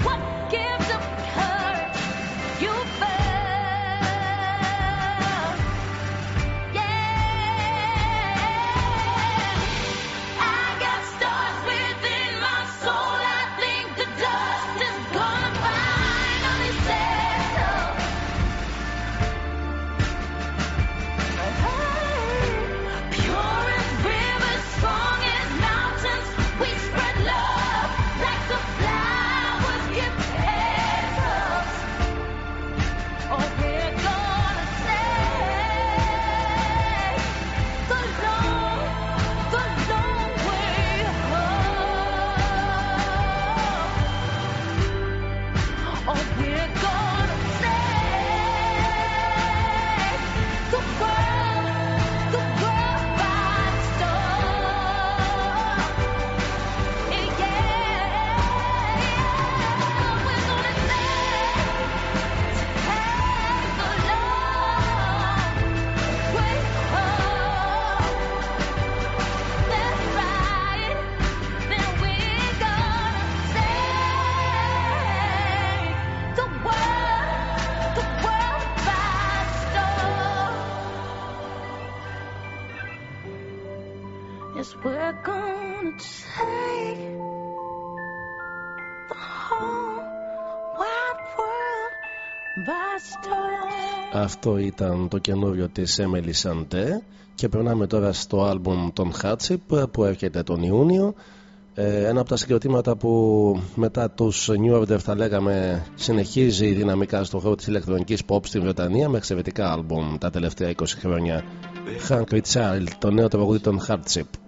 What? Αυτό ήταν το καινούριο της Emily Sante. Και περνάμε τώρα στο άλμπουμ των Hatship που έρχεται τον Ιούνιο. Ε, ένα από τα συγκροτήματα που μετά τους New Order θα λέγαμε συνεχίζει δυναμικά στο χώρο της ηλεκτρονικής pop στην Βρετανία με εξαιρετικά άλμπουμ τα τελευταία 20 χρόνια. Hungry Child, το νέο τραγούδι των Hardship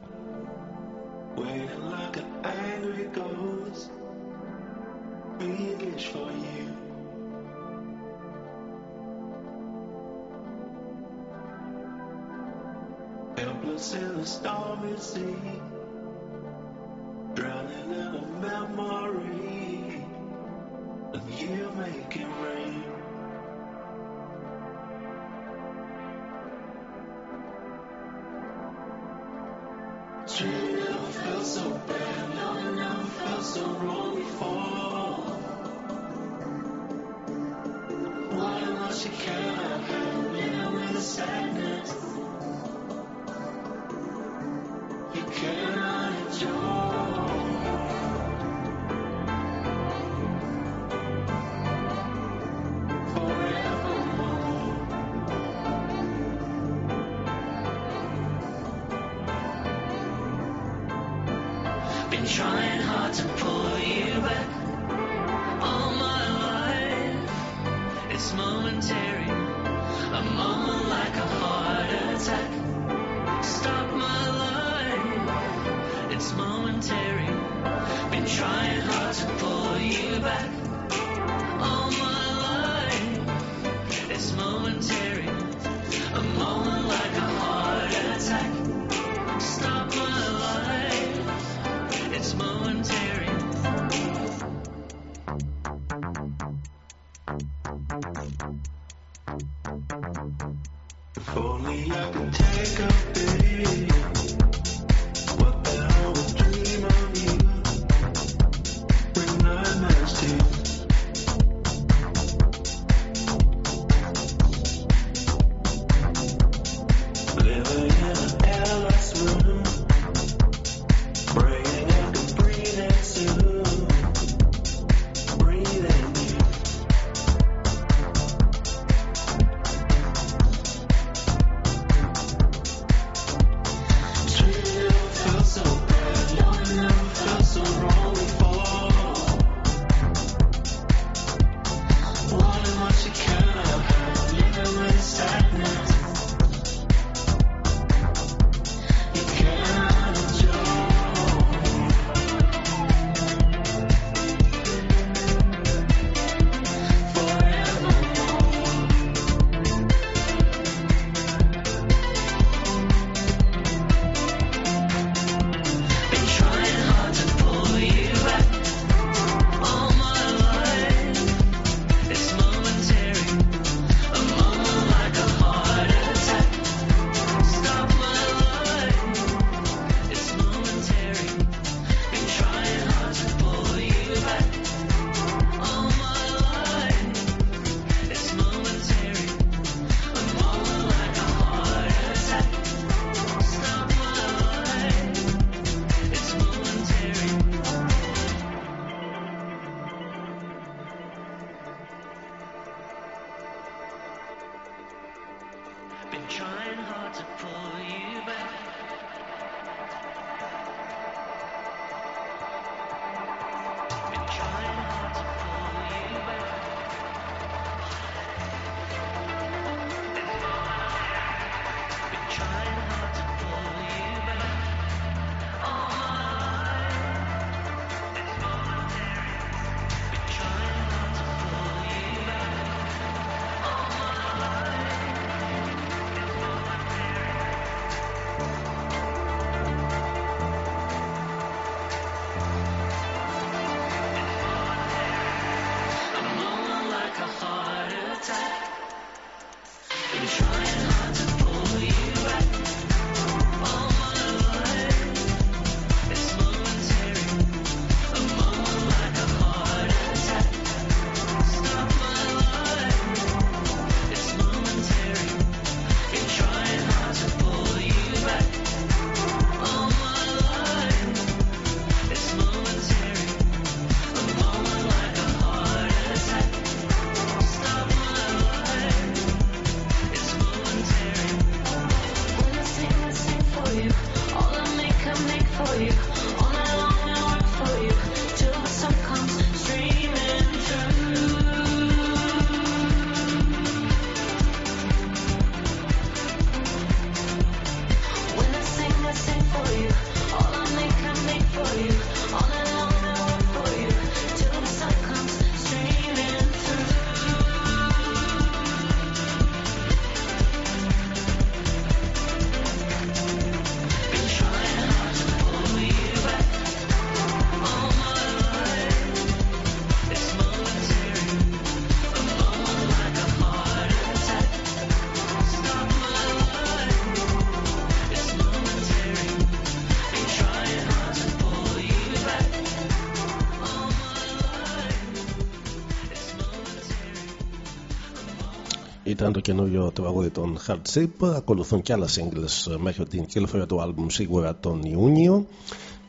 ήταν το καινούριο τραγούδι των Hard Chip. Ακολουθούν και άλλα singles μέχρι την κυκλοφορία του άλμπουμ σίγουρα τον Ιούνιο.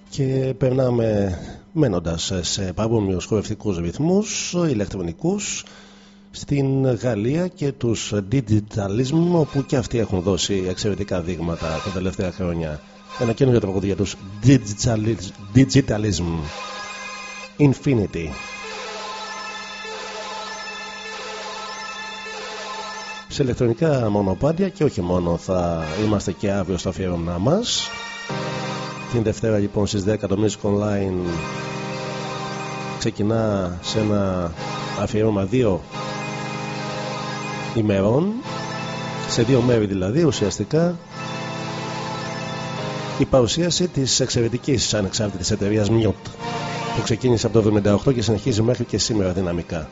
Και περνάμε μένοντας σε παρόμοιους χορευτικούς ρυθμούς, ηλεκτρονικούς, στην Γαλλία και τους Digitalism, όπου και αυτοί έχουν δώσει εξαιρετικά δείγματα τα τελευταία χρόνια. Ένα καινούριο τραγούδι για τους Digitalism. Infinity. Σε ηλεκτρονικά μονοπάτια και όχι μόνο θα είμαστε και αύριο στο αφιέρωμά μας. Την Δευτέρα λοιπόν στις 10 το Music Online ξεκινά σε ένα αφιέρωμα δύο ημερών. Σε δύο μέρη δηλαδή ουσιαστικά η παρουσίαση της εξαιρετικής ανεξάρτητης εταιρείας Mute που ξεκίνησε από το 1978 και συνεχίζει μέχρι και σήμερα δυναμικά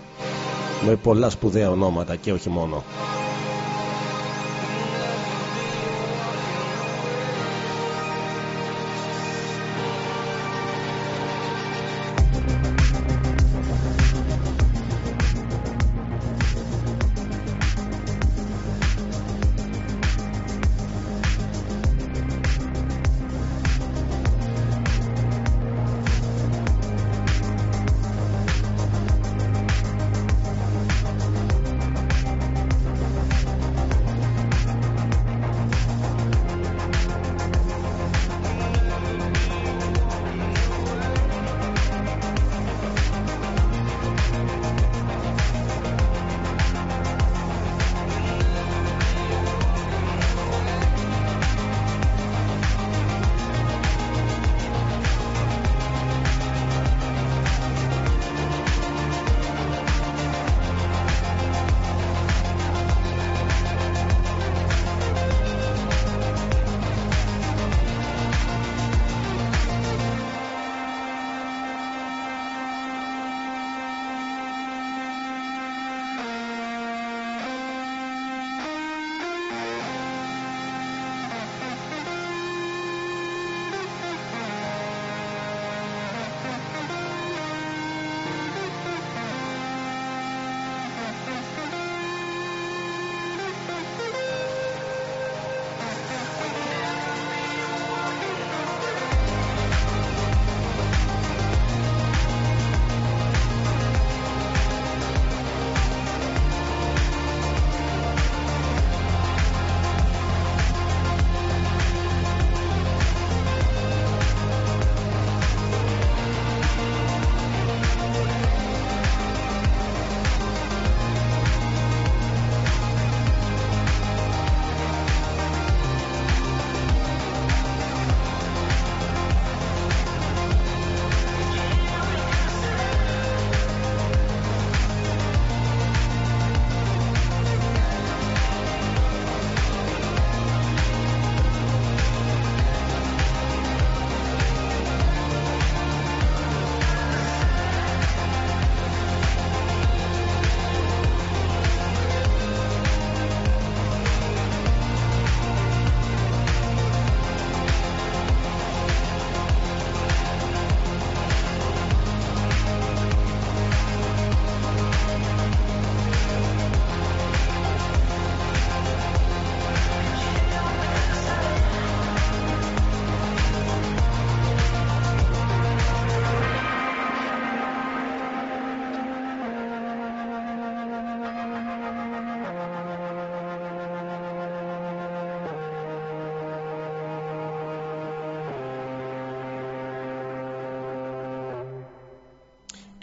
με πολλά σπουδαία ονόματα και όχι μόνο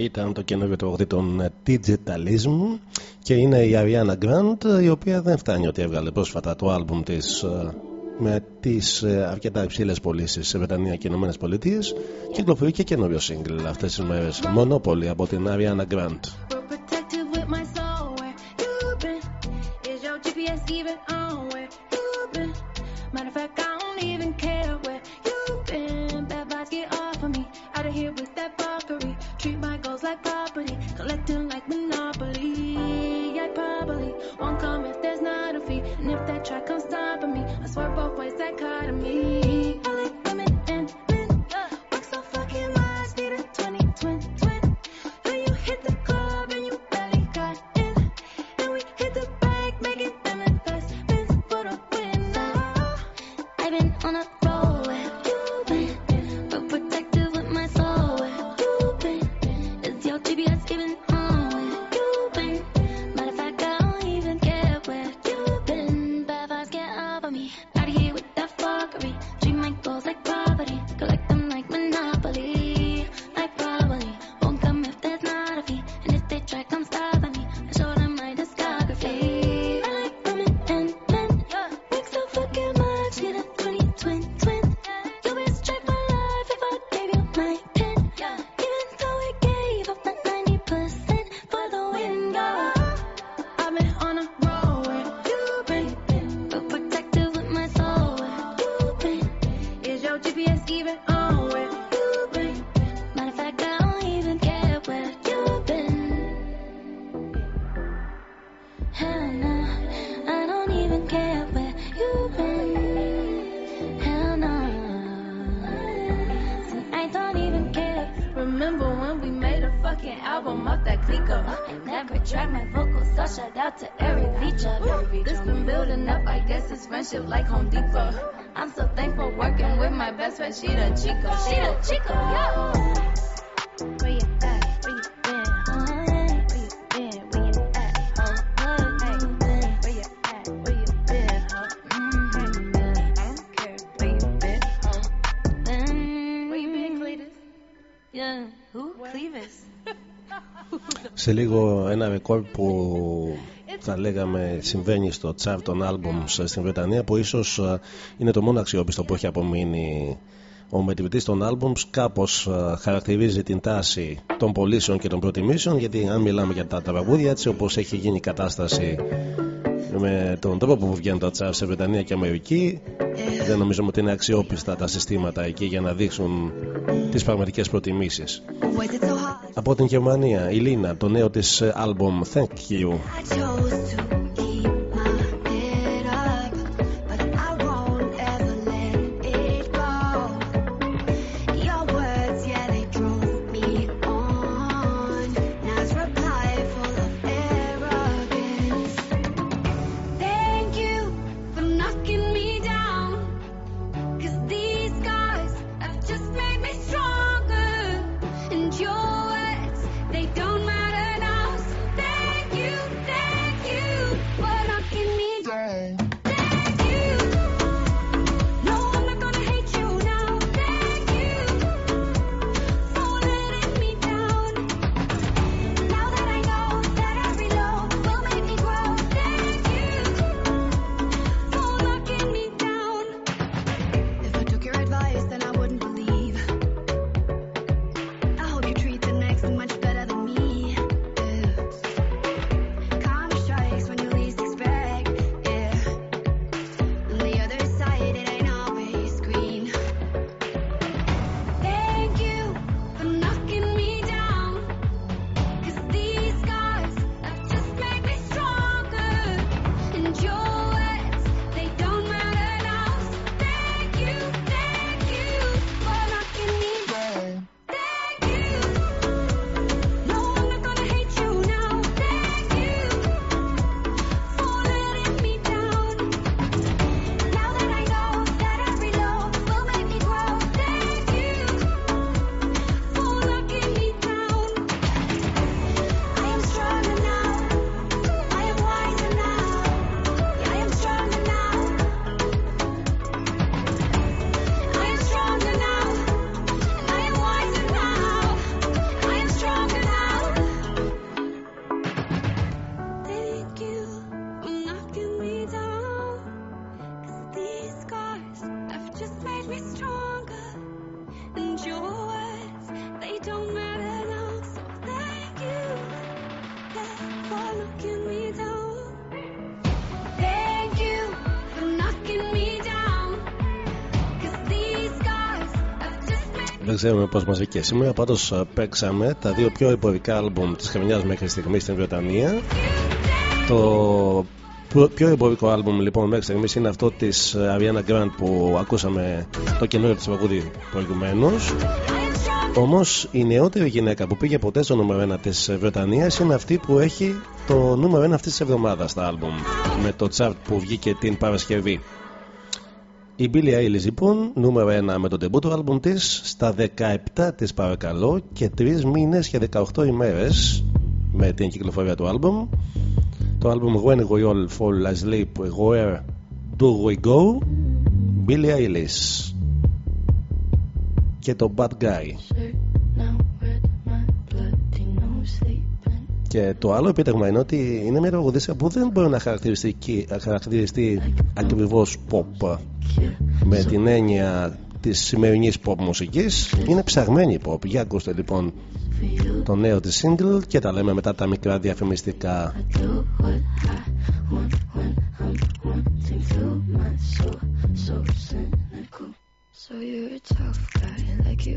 Ήταν το καινούριο τραγούδι των Digitalism και είναι η Ariana Grande η οποία δεν φτάνει ότι έβγαλε πρόσφατα το άλμπουμ της ε, με τις ε, αρκετά υψηλές πωλήσεις σε Βρετανία και Ηνωμένες Πολιτείες. Κυκλοφορεί και καινούριο σύγκλι αυτές τις μέρες. Μονόπολη από την Ariana Grande ένα ρεκόρ που θα λέγαμε συμβαίνει στο chart των albums στην Βρετανία που ίσως ε, είναι το μόνο αξιόπιστο που έχει απομείνει ο μετρητής των albums κάπως ε, χαρακτηρίζει την τάση των πωλήσεων και των προτιμήσεων γιατί αν μιλάμε για τα τραγούδια έτσι όπως έχει γίνει η κατάσταση με τον τρόπο που βγαίνουν τα τσάρ σε Βρετανία και Αμερική δεν νομίζω ότι είναι αξιόπιστα τα συστήματα εκεί για να δείξουν τις πραγματικές προτιμήσεις. Από την Γερμανία η Λίνα το νέο της άλμπομ Thank You ξέρουμε πώς μα βγήκε σήμερα. Πάντως ε, παίξαμε τα δύο πιο εμπορικά άλμπουμ της χρονιάς μέχρι στιγμής στην Βρετανία. Το πιο εμπορικό άλμπουμ λοιπόν μέχρι στιγμής είναι αυτό της ε, Ariana Grande που ακούσαμε το καινούριο της παγούδι προηγουμένως. Όμως η νεότερη γυναίκα που πήγε ποτέ στο νούμερο 1 της Βρετανίας είναι αυτή που έχει το νούμερο 1 αυτής της εβδομάδας στα άλμπουμ. Με το chart που βγήκε την Παρασκευή. Η Billie Eilish λοιπόν, νούμερο 1 με το debut του άλμπουμ της στα 17 της παρακαλώ και 3 μήνες και 18 ημέρες με την κυκλοφορία του άλμπουμ. Το άλμπουμ When We All Fall Asleep Where Do We Go; Billie Eilish. Και το Bad Guy Και το άλλο επίτευγμα είναι ότι είναι μια τραγουδίστρια που δεν μπορεί να χαρακτηριστεί, χαρακτηριστεί ακριβώς pop με την έννοια της σημερινής pop μουσικής. Είναι ψαγμένη pop. Για ακούστε λοιπόν το νέο της single και τα λέμε μετά τα μικρά διαφημιστικά. So you're a tough guy, like you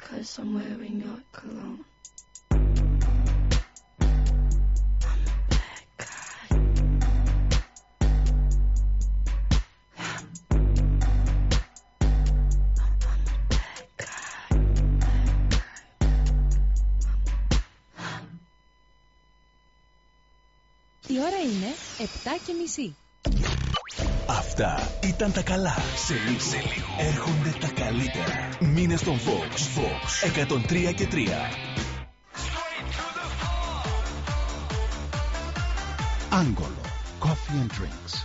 Cause I'm wearing your cologne. Η ώρα είναι 7 και μισή. Αυτά ήταν τα καλά. Σε λίγο, σε λίγο. έρχονται τα καλύτερα. Μήνε στον Fox. Fox 103 και 3. Άγγολο. Coffee and Drinks.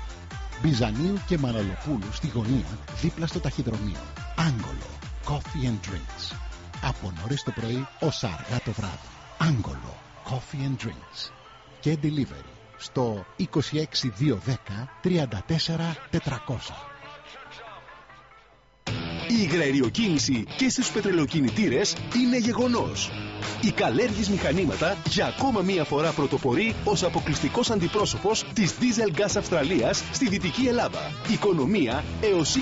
Μπιζανίου και Μαναλοπούλου στη γωνία δίπλα στο ταχυδρομείο. Άγγολο. Coffee and Drinks. Από νωρίς το πρωί ως αργά το βράδυ. Άγγολο. Coffee and Drinks. Και delivery στο 26210 34400. Η υγραεριοκίνηση και στους πετρελοκινητήρες είναι γεγονός. Η Καλέργης Μηχανήματα για ακόμα μία φορά πρωτοπορεί ως αποκλειστικός αντιπρόσωπος της Diesel Gas Αυστραλίας στη Δυτική Ελλάδα. Οικονομία έως 20%.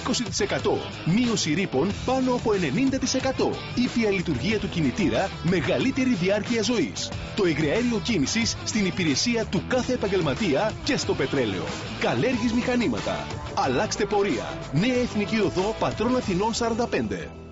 Μείωση ρήπων πάνω από 90%. Ήπια λειτουργία του κινητήρα, μεγαλύτερη διάρκεια ζωής. Το εγκριαέριο κίνησης στην υπηρεσία του κάθε επαγγελματία και στο πετρέλαιο. Καλέργης Μηχανήματα. Αλλάξτε πορεία. Νέα Εθνική Οδό Πατρών Αθηνών 45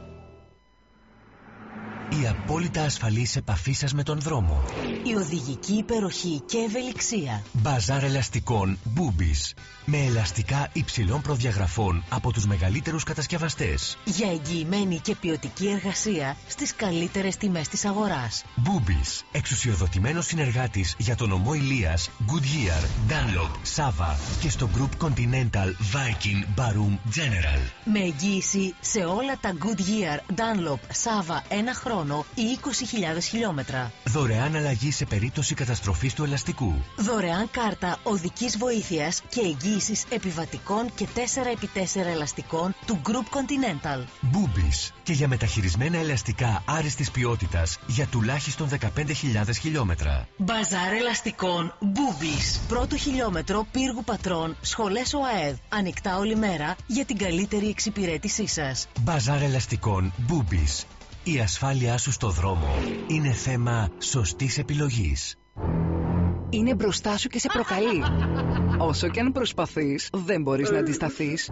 η απόλυτα ασφαλής επαφή σας με τον δρόμο. Η οδηγική υπεροχή και ευελιξία. Μπαζάρ ελαστικών Boobies. Με ελαστικά υψηλών προδιαγραφών από τους μεγαλύτερους κατασκευαστές. Για εγγυημένη και ποιοτική εργασία στις καλύτερες τιμές της αγοράς. Boobies. Εξουσιοδοτημένος συνεργάτης για τον ομό Ηλίας, Goodyear, Dunlop, Sava και στο Group Continental, Viking, Barum, General. Με εγγύηση σε όλα τα Goodyear, Dunlop, Sava ένα χρόνο ή 20.000 χιλιόμετρα. Δωρεάν αλλαγή σε περίπτωση καταστροφής του ελαστικού. Δωρεάν κάρτα οδικής βοήθειας και εγγύησης επιβατικών και 4x4 ελαστικών του Group Continental. Boobies και για μεταχειρισμένα ελαστικά άριστης ποιότητας για τουλάχιστον 15.000 χιλιόμετρα. Μπαζάρ ελαστικών Boobies. Πρώτο χιλιόμετρο πύργου πατρών, σχολές ΟΑΕΔ. Ανοιχτά όλη μέρα για την καλύτερη εξυπηρέτησή σας. Μπαζάρ ελαστικών Boobies. Η ασφάλειά σου στο δρόμο είναι θέμα σωστής επιλογής. Είναι μπροστά σου και σε προκαλεί. Όσο και αν προσπαθείς, δεν μπορείς να αντισταθείς.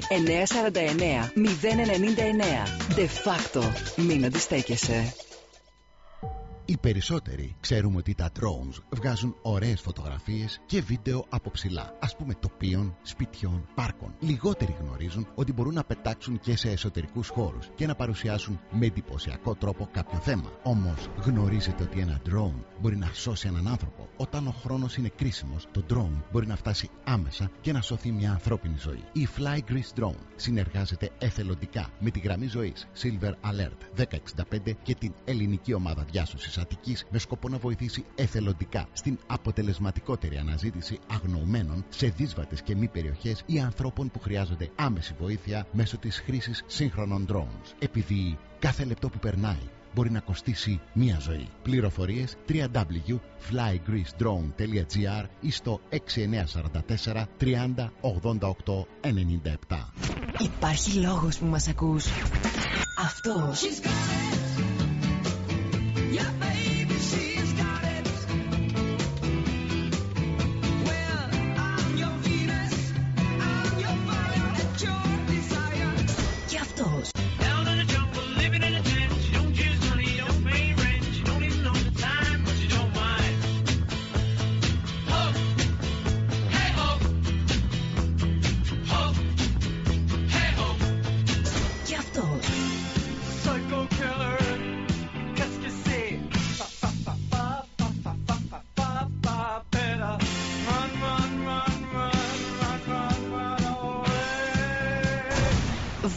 949 099. De facto. Μην αντιστέκεσαι. Οι περισσότεροι ξέρουμε ότι τα drones βγάζουν ωραίες φωτογραφίες και βίντεο από ψηλά, ας πούμε τοπίων, σπιτιών, πάρκων. Λιγότεροι γνωρίζουν ότι μπορούν να πετάξουν και σε εσωτερικούς χώρους και να παρουσιάσουν με εντυπωσιακό τρόπο κάποιο θέμα. Όμως γνωρίζετε ότι ένα drone μπορεί να σώσει έναν άνθρωπο. Όταν ο χρόνος είναι κρίσιμος, το drone μπορεί να φτάσει άμεσα και να σωθεί μια ανθρώπινη ζωή. Η Fly Greece Drone συνεργάζεται εθελοντικά με τη γραμμή ζωής Silver Alert 1065 και την ελληνική ομάδα διάσωσης Αττικής με σκοπό να βοηθήσει εθελοντικά στην αποτελεσματικότερη αναζήτηση αγνοωμένων σε δύσβατες και μη περιοχές ή ανθρώπων που χρειάζονται άμεση βοήθεια μέσω της χρήσης σύγχρονων drones. Επειδή κάθε λεπτό που περνάει μπορεί να κοστίσει μία ζωή. Πληροφορίες www.flygreecedrone.gr ή στο 6944 30 88 97. Υπάρχει λόγος που μας ακούς. Αυτός. Yeah.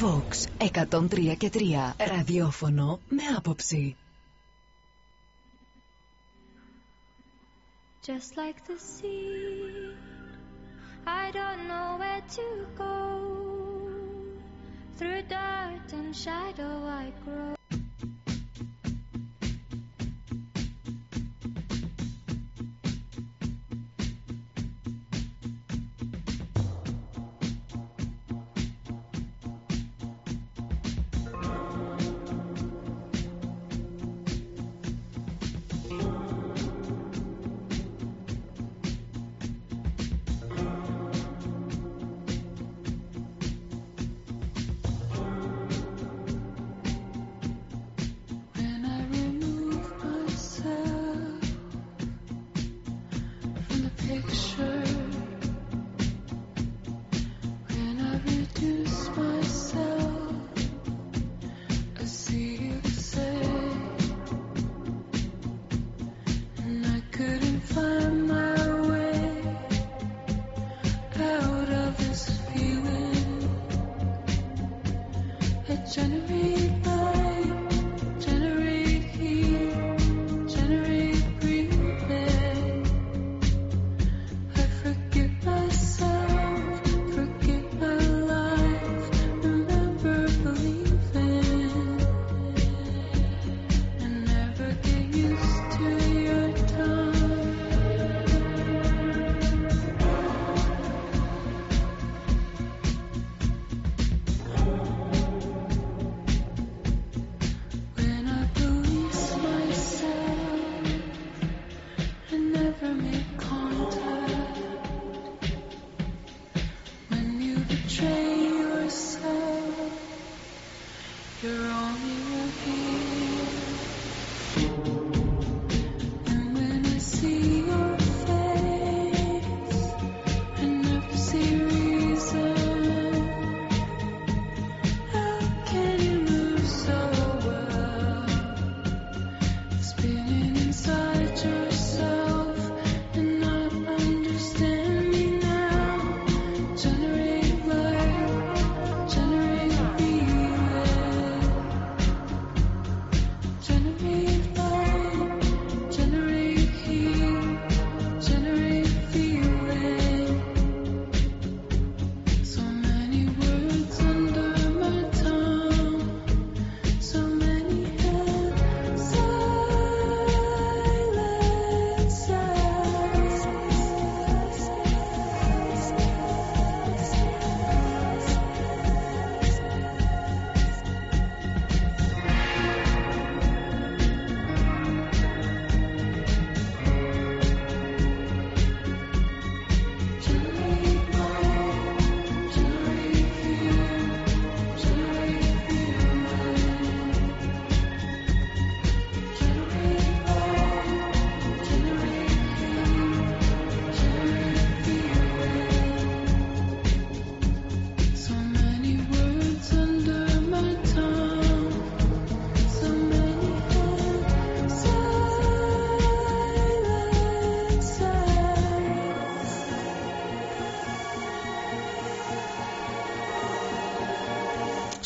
Vox 103 και 3 ραδιόφωνο με άποψη. Just like the sea, I don't know where to go. Through dirt and shadow I grow.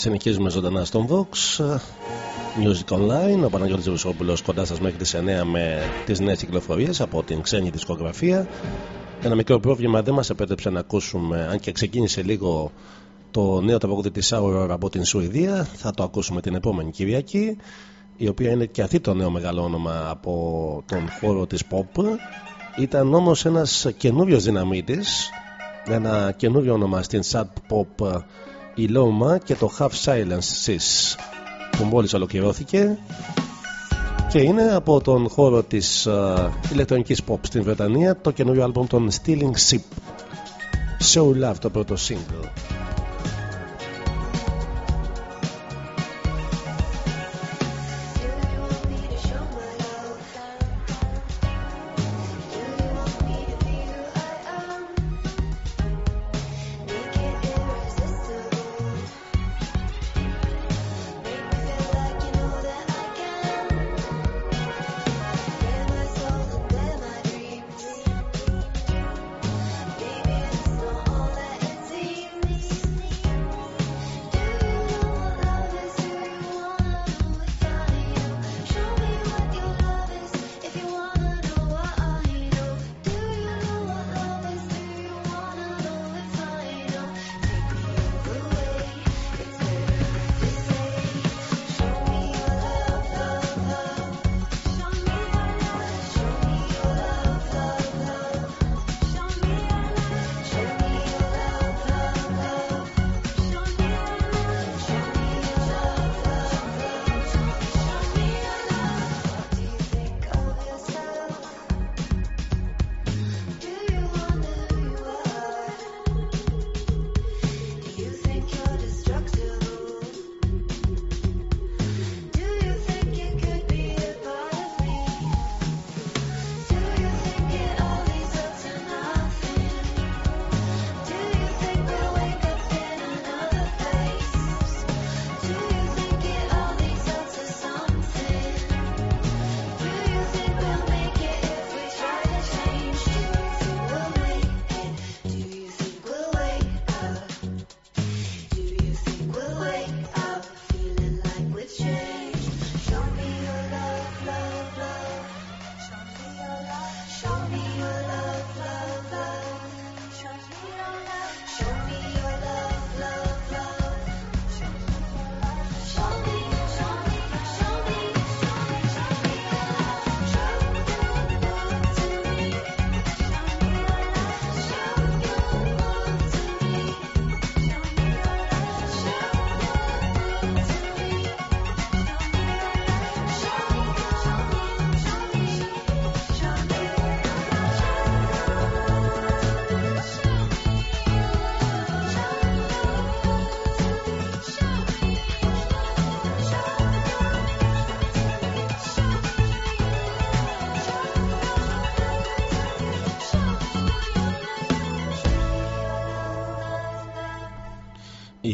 Συνεχίζουμε ζωντανά στον Vox Music Online. Ο Παναγιώτης Βουσόπουλος κοντά σας μέχρι τις 9 με τις νέες κυκλοφορίες από την ξένη δισκογραφία. Ένα μικρό πρόβλημα δεν μας επέτρεψε να ακούσουμε, αν και ξεκίνησε λίγο το νέο τραγούδι της Aurora από την Σουηδία. Θα το ακούσουμε την επόμενη Κυριακή, η οποία είναι και αυτή το νέο μεγάλο όνομα από τον χώρο της pop. Ήταν όμως ένας καινούριος δυναμίτης, ένα καινούριο όνομα στην sad pop η Loma και το Half Silence Sis που μόλις ολοκληρώθηκε και είναι από τον χώρο της uh, ηλεκτρονικής pop στην Βρετανία το καινούριο άλμπομ των Stealing Ship Show Love το πρώτο single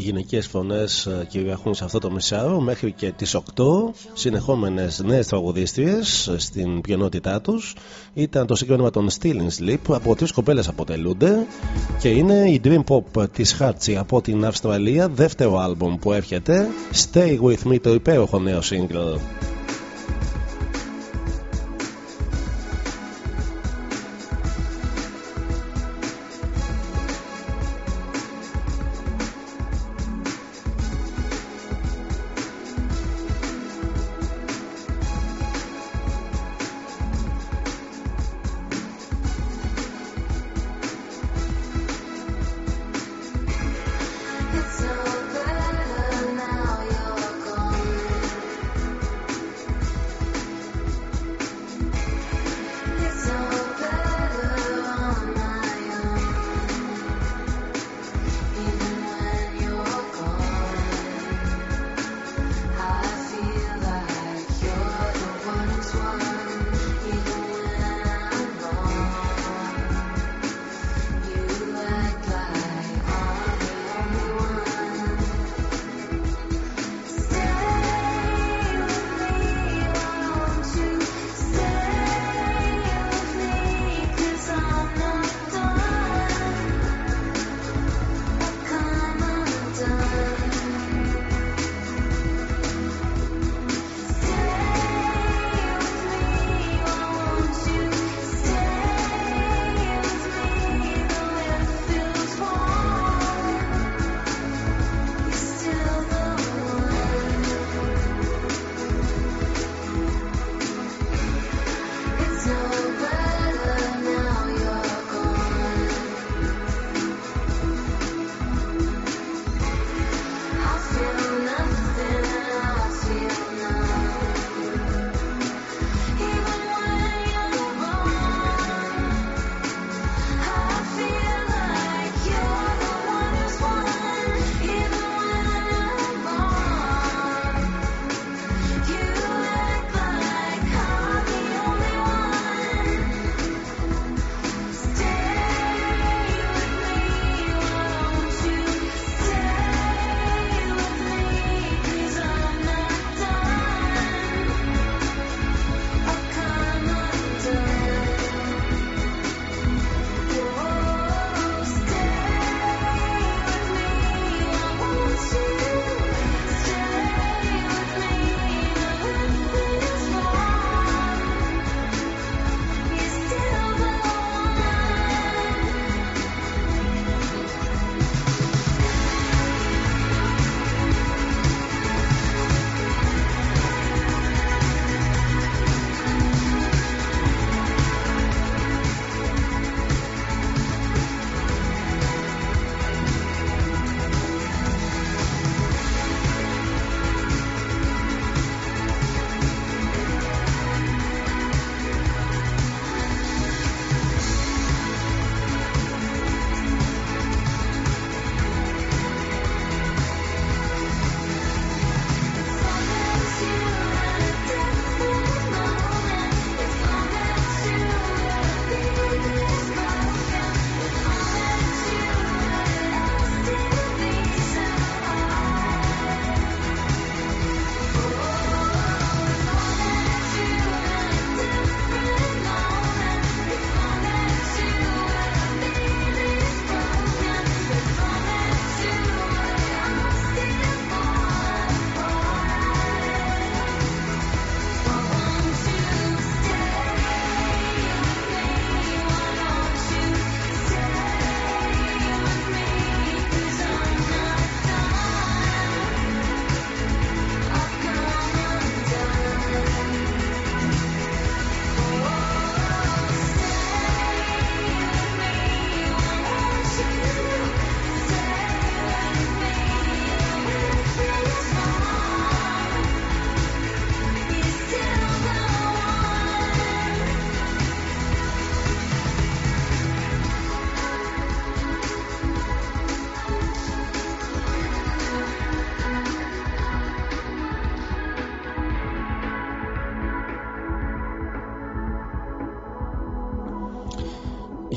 γυναικείες φωνές ε, κυριαρχούν σε αυτό το μισάρο μέχρι και τις 8 συνεχόμενες νέες τραγουδίστριες ε, στην πιενότητά τους. Ήταν το συγκρότημα των Stealing Sleep από τρεις κοπέλες αποτελούνται και είναι η Dream Pop της Χάρτσι από την Αυστραλία δεύτερο άλμπομ που έρχεται. Stay With Me το υπέροχο νέο single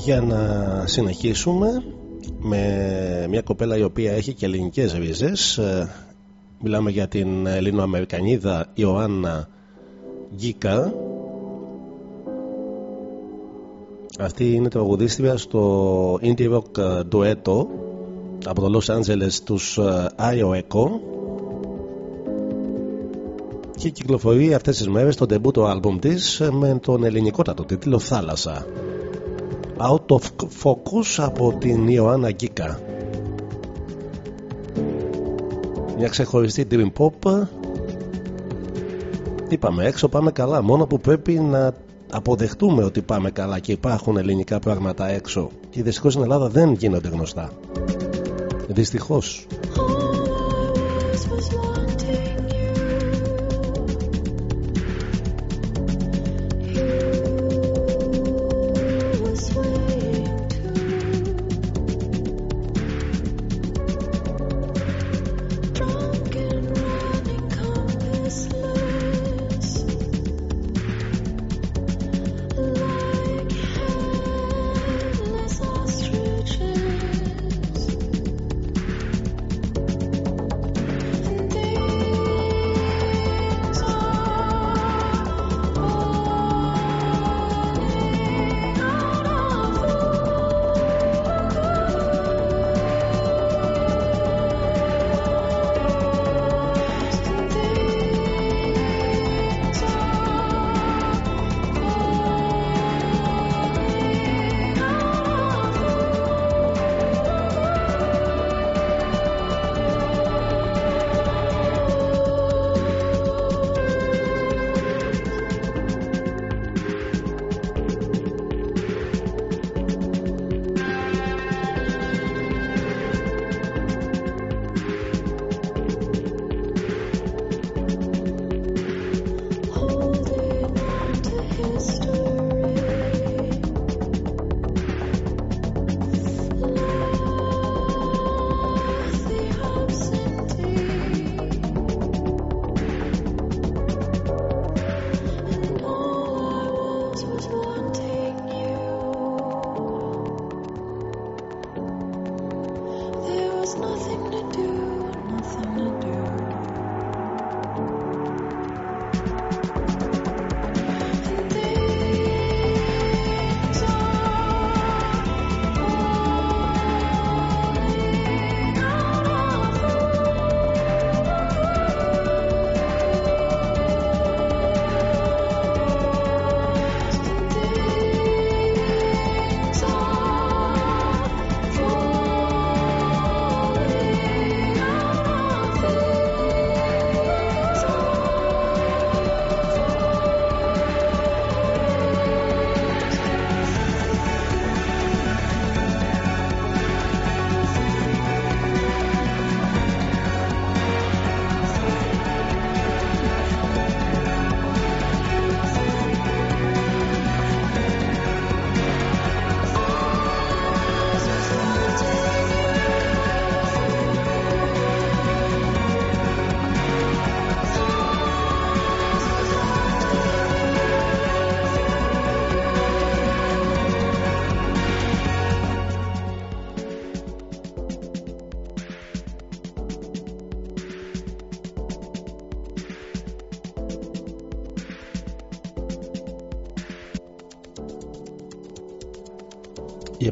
για να συνεχίσουμε με μια κοπέλα η οποία έχει και ελληνικές ρίζες. Ε, μιλάμε για την Ελληνοαμερικανίδα Ιωάννα Γκίκα. Αυτή είναι τραγουδίστρια στο indie rock duetto από το Los Angeles τους Ayo Echo. Και κυκλοφορεί αυτές τις μέρες το debut άλμπουμ της με τον ελληνικότατο τίτλο Θάλασσα Out of Focus από την Ιωάννα Γκίκα μια ξεχωριστή dream pop. Είπαμε έξω πάμε καλά. Μόνο που πρέπει να αποδεχτούμε ότι πάμε καλά και υπάρχουν ελληνικά πράγματα έξω. Και δυστυχώς στην Ελλάδα δεν γίνονται γνωστά. Δυστυχώς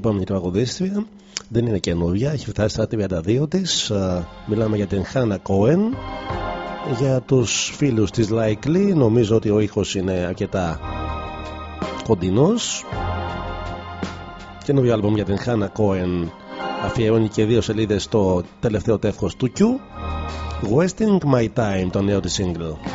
επόμενη τραγουδίστρια δεν είναι καινούργια, έχει φτάσει στα 32 της. Μιλάμε για την Χάνα Κόεν. Για τους φίλους της Likely, νομίζω ότι ο ήχος είναι αρκετά κοντινός. Καινούργιο άλμπομ για την Χάνα Κόεν αφιερώνει και δύο σελίδες στο τελευταίο τεύχος του Q. Wasting My Time, το νέο της single.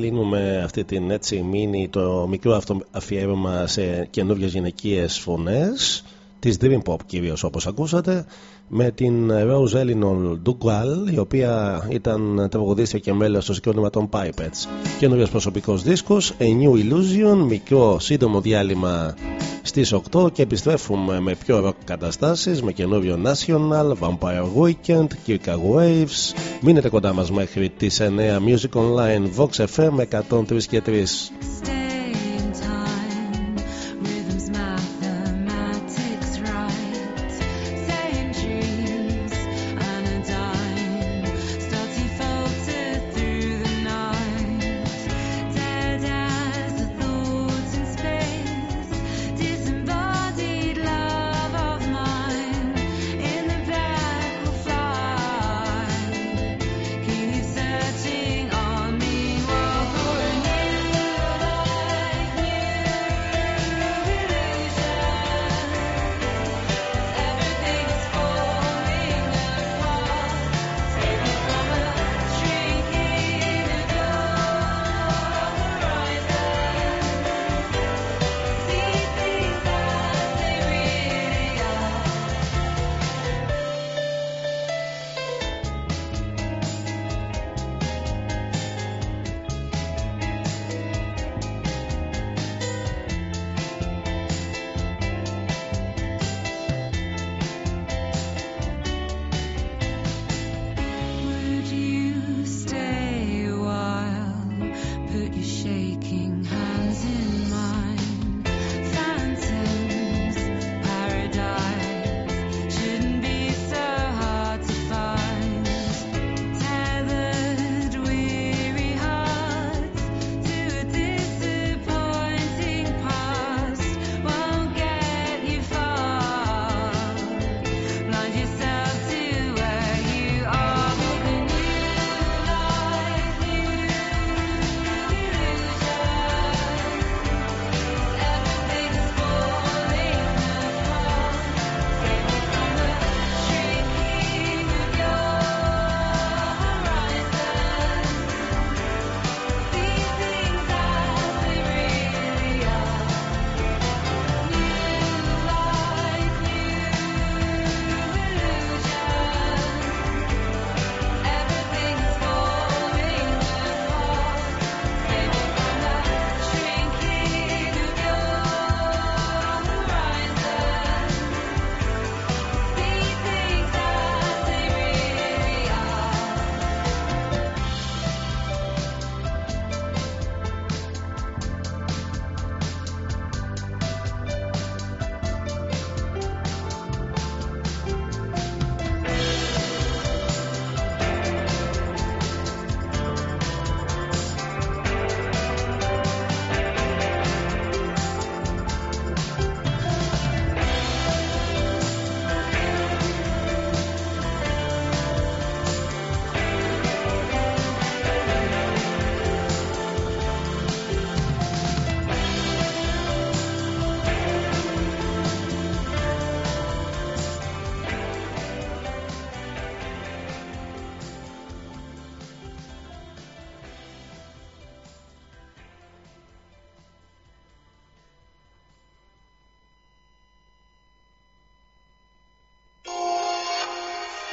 Κλείνουμε αυτή την έτσι μήνυ το μικρό αυτό αφιέρωμα σε καινούριε γυναικείες φωνές της Dream Pop κυρίως όπως ακούσατε με την Rose Eleanor Dugal η οποία ήταν τραγουδίστρια και μέλος στο συγκρότημα των Pipets καινούριος προσωπικός δίσκος A New Illusion μικρό σύντομο διάλειμμα στις 8 και επιστρέφουμε με πιο rock καταστάσεις με καινούριο National, Vampire Weekend, Kirka Waves. Μείνετε κοντά μας μέχρι τις 9 Music Online Vox FM 103 και 3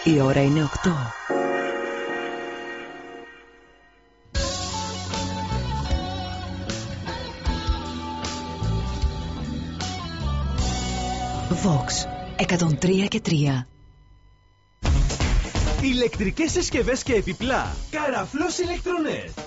Η ώρα είναι 8. Vox 103 και 3 Ηλεκτρικές συσκευές και επιπλά. Καραφλός ηλεκτρονέτ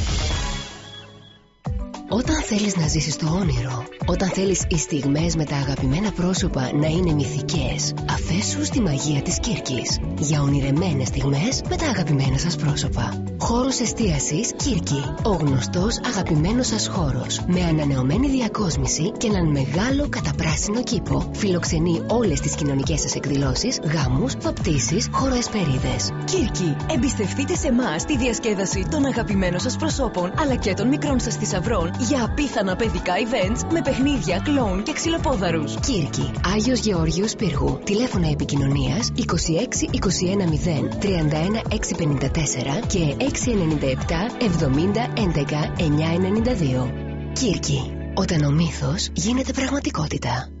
Όταν θέλεις να ζήσεις το όνειρο, όταν θέλεις οι στιγμές με τα αγαπημένα πρόσωπα να είναι μυθικές, αφέσου στη μαγεία της Κύρκης. Για ονειρεμένες στιγμές με τα αγαπημένα σας πρόσωπα. Χώρος εστίασης Κύρκη. Ο γνωστός αγαπημένος σας χώρος. Με ανανεωμένη διακόσμηση και έναν μεγάλο καταπράσινο κήπο. Φιλοξενεί όλες τις κοινωνικές σας εκδηλώσεις, γάμους, βαπτίσεις, χωροεσπερίδες. Κύρκη, εμπιστευτείτε σε εμάς τη διασκέδαση των αγαπημένων σας προσώπων αλλά και των μικρών σας θησαυρών για απίθανα παιδικά events με παιχνίδια, κλόουν και ξυλοπόδαρους. Κύρκη, Άγιος Γεώργιος Πύργου. Τηλέφωνα επικοινωνίας 26 21 0 31 654 και 697 70 11 992. Κύρκη, όταν ο μύθος γίνεται πραγματικότητα.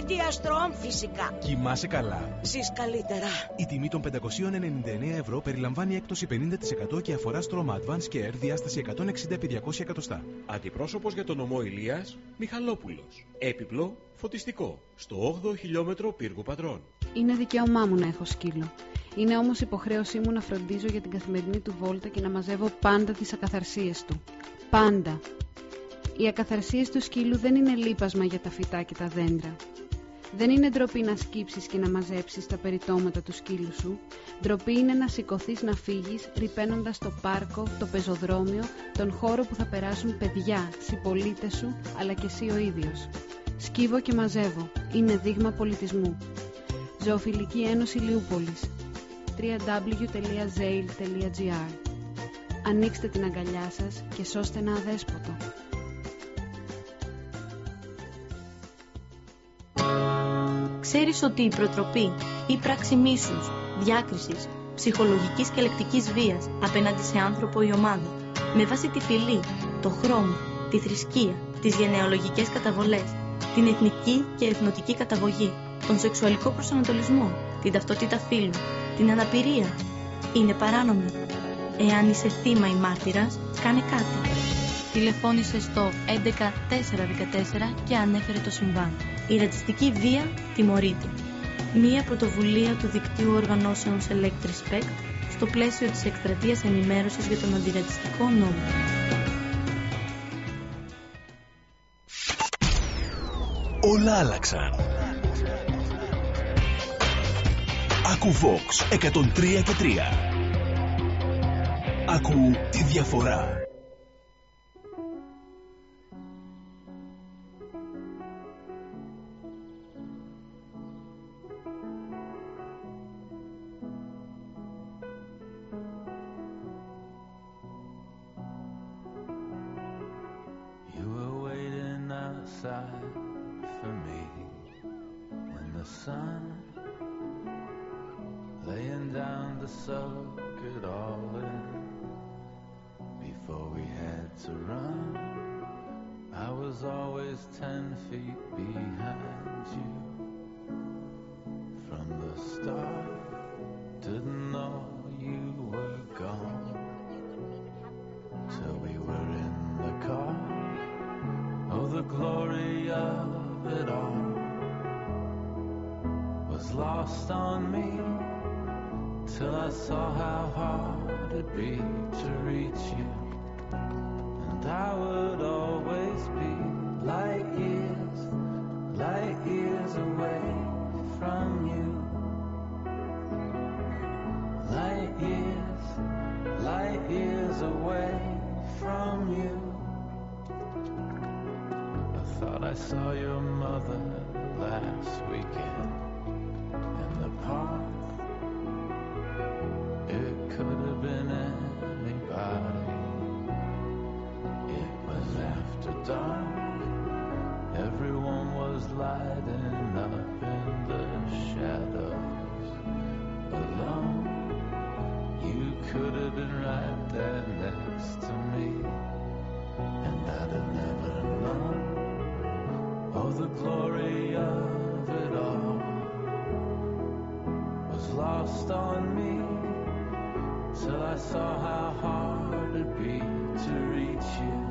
Media Strom φυσικά. Κοιμάσαι καλά. Ζεις καλύτερα. Η τιμή των 599 ευρώ περιλαμβάνει έκπτωση 50% και αφορά στρώμα Advance Care διάσταση 160 επί 200 εκατοστά. Αντιπρόσωπος για τον νομό Ηλίας, Μιχαλόπουλος. Έπιπλο, φωτιστικό. Στο 8ο χιλιόμετρο πύργου πατρών. Είναι δικαίωμά μου να έχω σκύλο. Είναι όμως υποχρέωσή μου να φροντίζω για την καθημερινή του βόλτα και να μαζεύω πάντα τις ακαθαρσίες του. Πάντα. Οι ακαθαρσίες του σκύλου δεν είναι λείπασμα για τα φυτά και τα δέντρα. Δεν είναι ντροπή να σκύψεις και να μαζέψεις τα περιτώματα του σκύλου σου. Ντροπή είναι να σηκωθείς να φύγεις, ρηπαίνοντας το πάρκο, το πεζοδρόμιο, τον χώρο που θα περάσουν παιδιά, συμπολίτες σου, αλλά και εσύ ο ίδιος. Σκύβω και μαζεύω. Είναι δείγμα πολιτισμού. Ζωοφιλική Ένωση Λιούπολης www.zail.gr Ανοίξτε την αγκαλιά σας και σώστε ένα αδέσποτο. Ξέρεις ότι η προτροπή ή πράξη μίσους, διάκρισης, ψυχολογικής και λεκτικής βίας απέναντι σε άνθρωπο ή ομάδα, με βάση τη φυλή, το χρώμα, τη θρησκεία, τις γενεολογικές καταβολές, την εθνική και εθνοτική καταγωγή, τον σεξουαλικό προσανατολισμό, την ταυτότητα φύλου, την αναπηρία, είναι παράνομη. Εάν είσαι θύμα ή μάρτυρας, κάνε κάτι. Τηλεφώνησε στο 11414 και ανέφερε το συμβάν. Η ρατσιστική βία τιμωρείται. Μία πρωτοβουλία του δικτύου οργανώσεων Select Respect στο πλαίσιο της εκστρατείας ενημέρωσης για τον αντιρατσιστικό νόμο. Όλα άλλαξαν. Ακού Vox 103 και 3. Ακού τη διαφορά. To run. I was always ten feet behind you from the start. Didn't know you were gone till we were in the car. Oh, the glory of it all was lost on me till I saw how hard it'd be to reach you. I would always be light years, light years away from you. Light years, light years away from you. I thought I saw your mother last weekend in the park. Dark. Everyone was lighting up in the shadows. Alone, you could have been right there next to me, and I'd have never known all the glory of it all was lost on me till I saw how hard it'd be to reach you,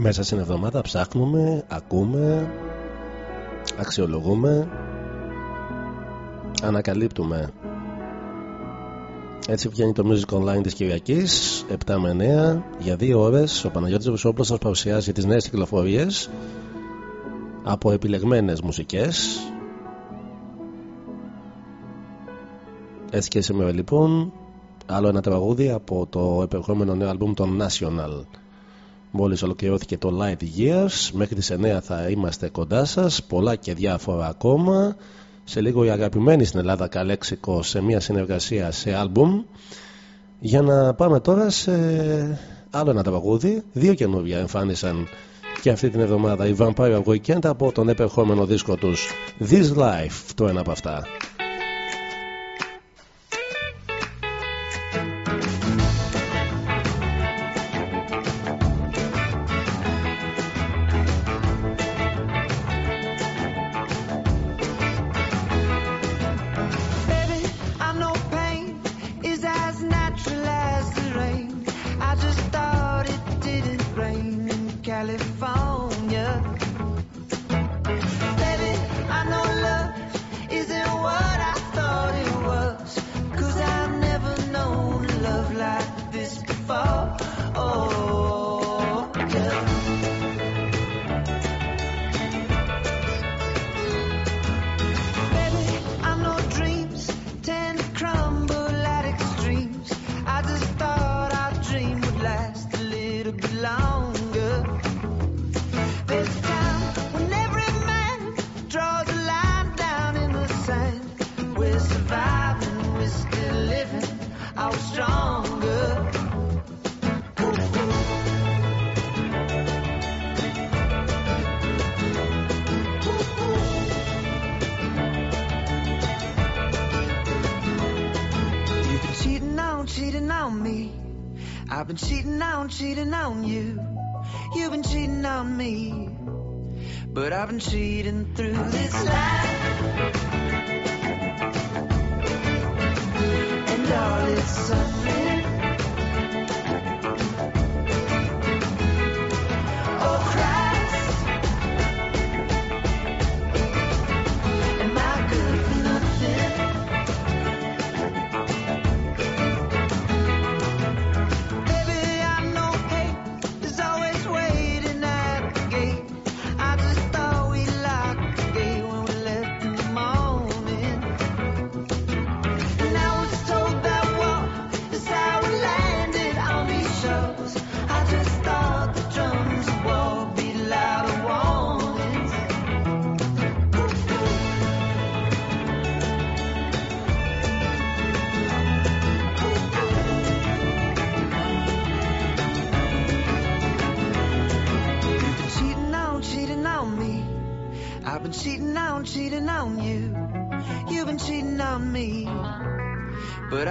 Μέσα στην εβδομάδα ψάχνουμε, ακούμε, αξιολογούμε, ανακαλύπτουμε. Έτσι βγαίνει το Music Online της Κυριακής, 7 με 9, για δύο ώρες ο Παναγιώτης Βουσόπουλος σας παρουσιάζει τις νέες κυκλοφορίες από επιλεγμένες μουσικές. Έτσι και σήμερα λοιπόν, άλλο ένα τραγούδι από το επερχόμενο νέο άλμπουμ των National. Μόλις ολοκληρώθηκε το Light Years Μέχρι τις 9 θα είμαστε κοντά σας Πολλά και διάφορα ακόμα. Σε λίγο η αγαπημένη στην Ελλάδα Καλέξικο Σε μια συνεργασία σε άλμπουμ. Για να πάμε τώρα σε άλλο ένα τραγούδι Δύο καινούργια εμφάνισαν και αυτή την εβδομάδα. Η Vampire Weekend από τον επερχόμενο δίσκο τους This Life το ένα από αυτά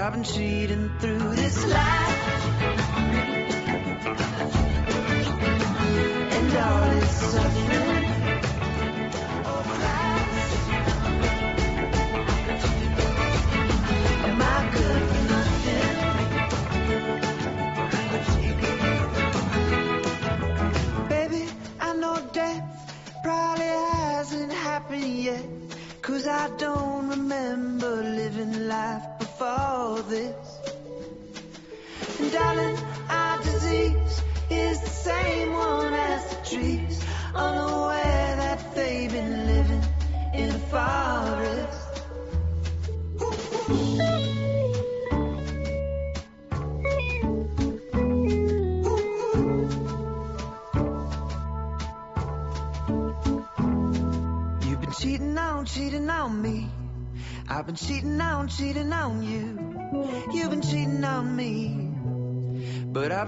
haven't seen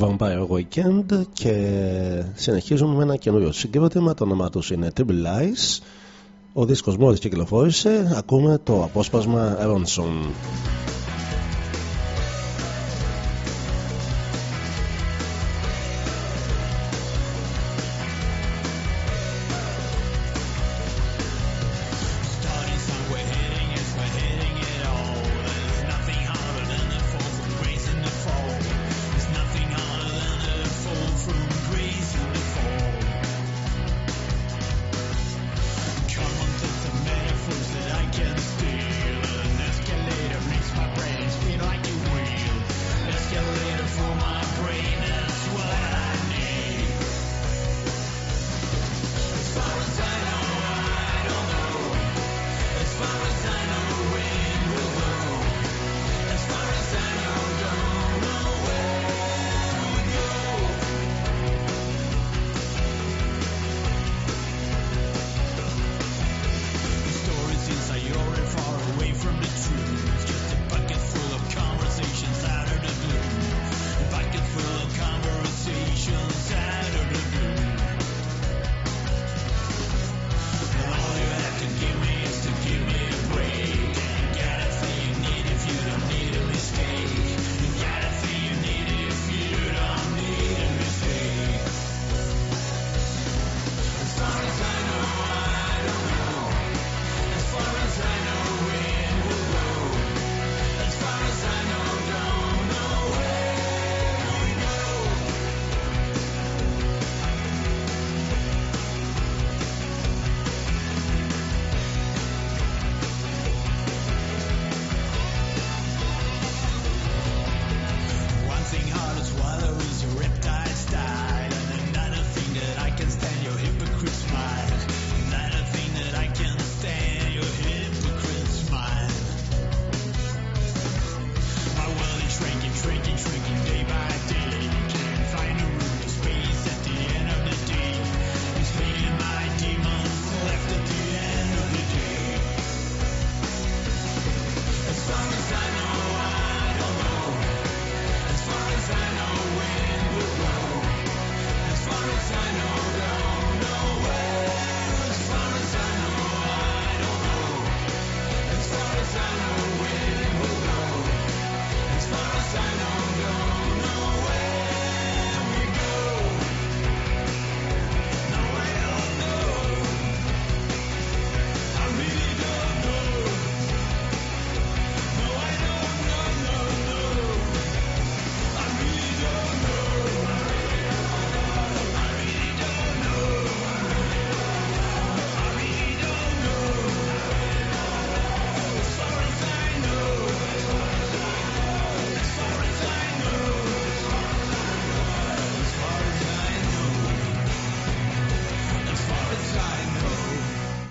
Vampire Weekend και συνεχίζουμε με ένα καινούριο συγκρότημα. Το όνομά τους είναι Triple Lies. Ο δίσκος μόλις κυκλοφόρησε. Ακούμε το απόσπασμα Ronson.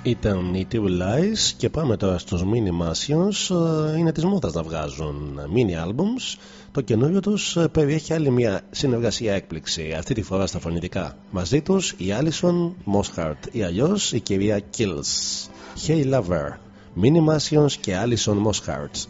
Ήταν η Two Lies και πάμε τώρα στους Mini Massions. Ε, είναι της μόδας να βγάζουν mini albums. Το καινούριο τους ε, περιέχει άλλη μια συνεργασία έκπληξη, αυτή τη φορά στα φωνητικά. Μαζί τους η Alison Mosshart ή αλλιώς η κυρία Kills. Hey Lover, Mini Massions και Alison Mosshart.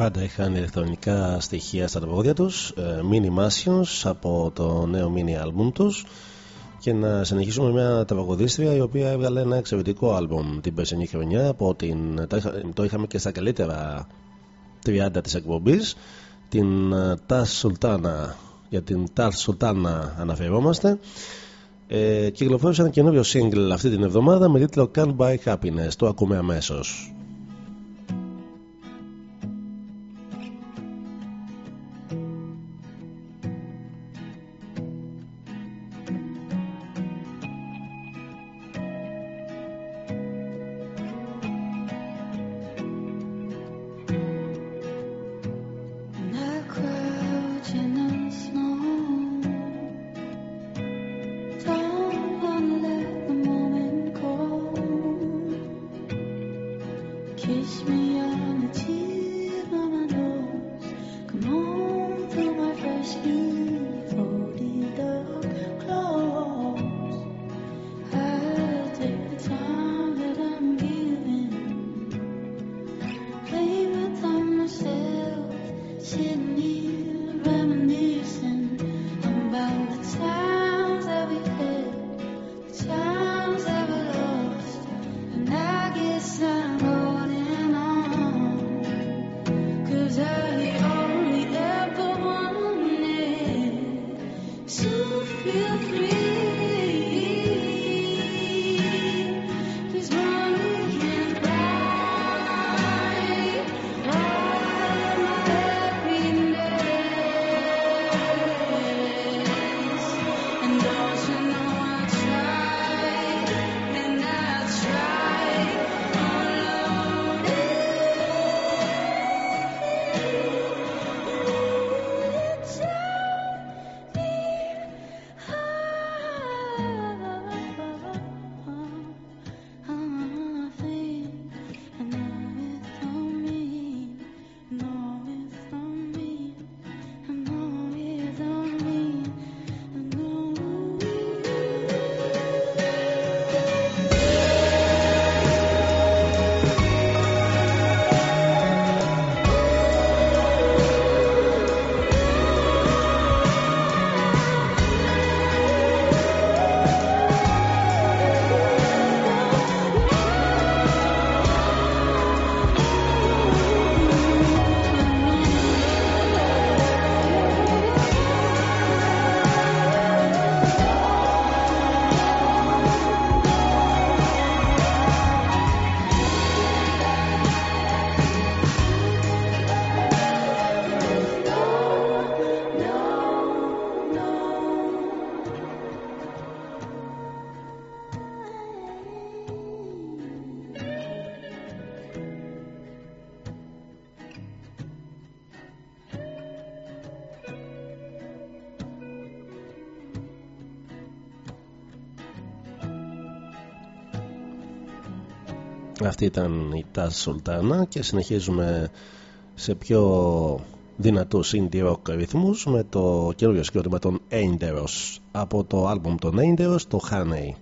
πάντα είχαν ηλεκτρονικά στοιχεία στα τραγούδια τους ε, Mini Massions από το νέο mini album τους. Και να συνεχίσουμε με μια τραγουδίστρια η οποία έβγαλε ένα εξαιρετικό άλμπουμ την περσινή χρονιά από την, το είχαμε και στα καλύτερα 30 της εκπομπής την ε, Τας Sultana για την Τας Sultana αναφερόμαστε. Ε, κυκλοφόρησε ένα καινούριο single αυτή την εβδομάδα με τίτλο Can't Buy Happiness το ακούμε αμέσως. Christmas. Αυτή ήταν η Taz Sultana και συνεχίζουμε σε πιο δυνατούς indie rock ρυθμούς με το καινούριο συγκρότημα των Ainderos από το άλμπουμ των Ainderos το Honey.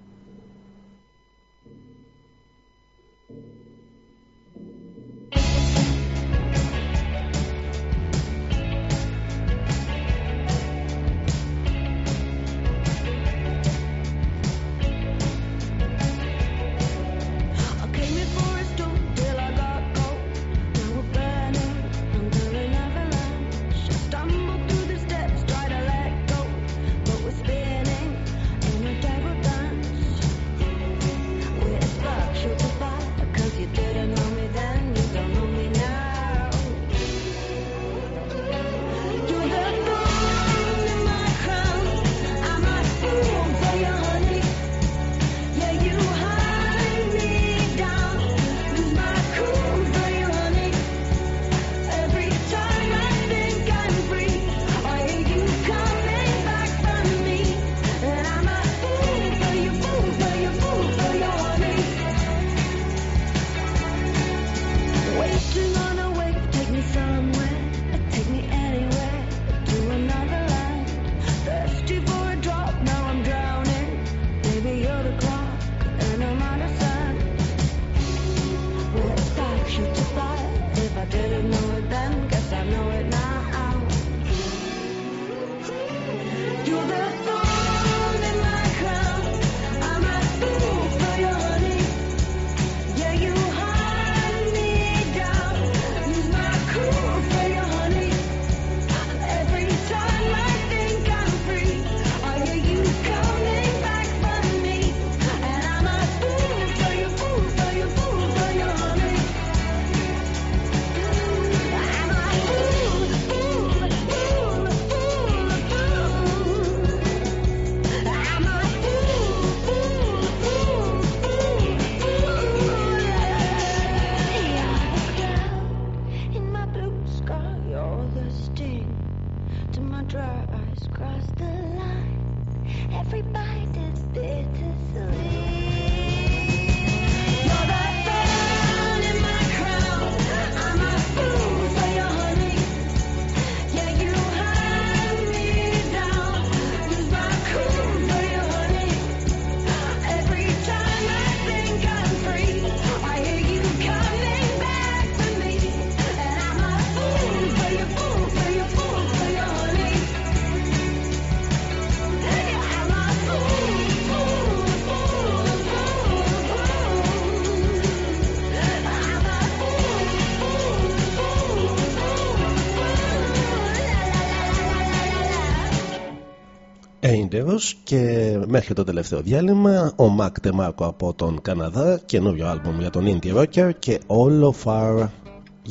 Και μέχρι το τελευταίο διάλειμμα ο Μακ Τεμάρκο από τον Καναδά καινούριο άλμπουμ για τον Indie Rocker και All of Our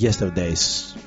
Yesterdays.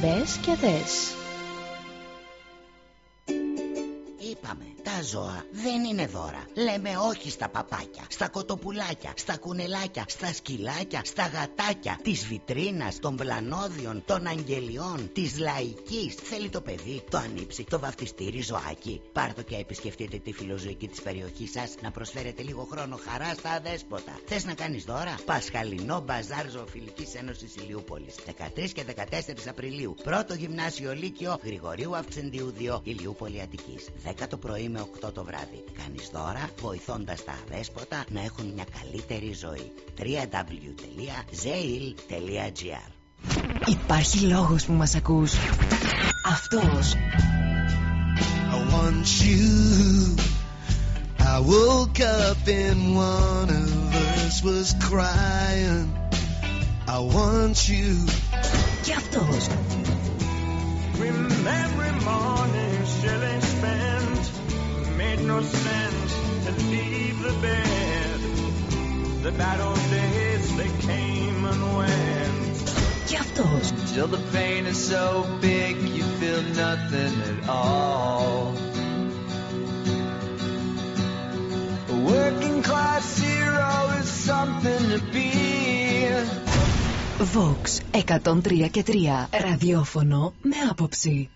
Μπες και δες. Ζώα δεν είναι δώρα. Λέμε όχι στα παπάκια, στα κοτοπουλάκια, στα κουνελάκια, στα σκυλάκια, στα γατάκια, της βιτρίνας, των βλανόδιων, των αγγελιών, της λαϊκής. Θέλει το παιδί, το ανήψει, το βαφτιστήρι, ζωάκι. Πάρτο και επισκεφτείτε τη φιλοζωική της περιοχής σας να προσφέρετε λίγο χρόνο χαρά στα αδέσποτα. Θες να κάνεις δώρα, Πασχαλινό Μπαζάρ Ζωοφιλικής Ένωσης Ηλιούπολης. 13 και 14 Απριλίου. Πρώτο γυμνάσιο Λύκειο Γρηγορίου Αυξεντίου 2 Ηλιούπολη Αττικής. 10 το πρωί με 8 το βράδυ. Κάνεις δώρα βοηθώντας τα αδέσποτα να έχουν μια καλύτερη ζωή. www.zeil.gr Υπάρχει λόγος που μας ακούς. Αυτός. I want you. I woke up and one of us was crying. I want you. Και αυτός. Remember morning Shelley spent Made no sense to leave the bed The bad old days they came and went Και αυτός. Till the pain is so big you feel nothing at all. A working class hero is something to be. Vox 103 και 3. Ραδιόφωνο με άποψη.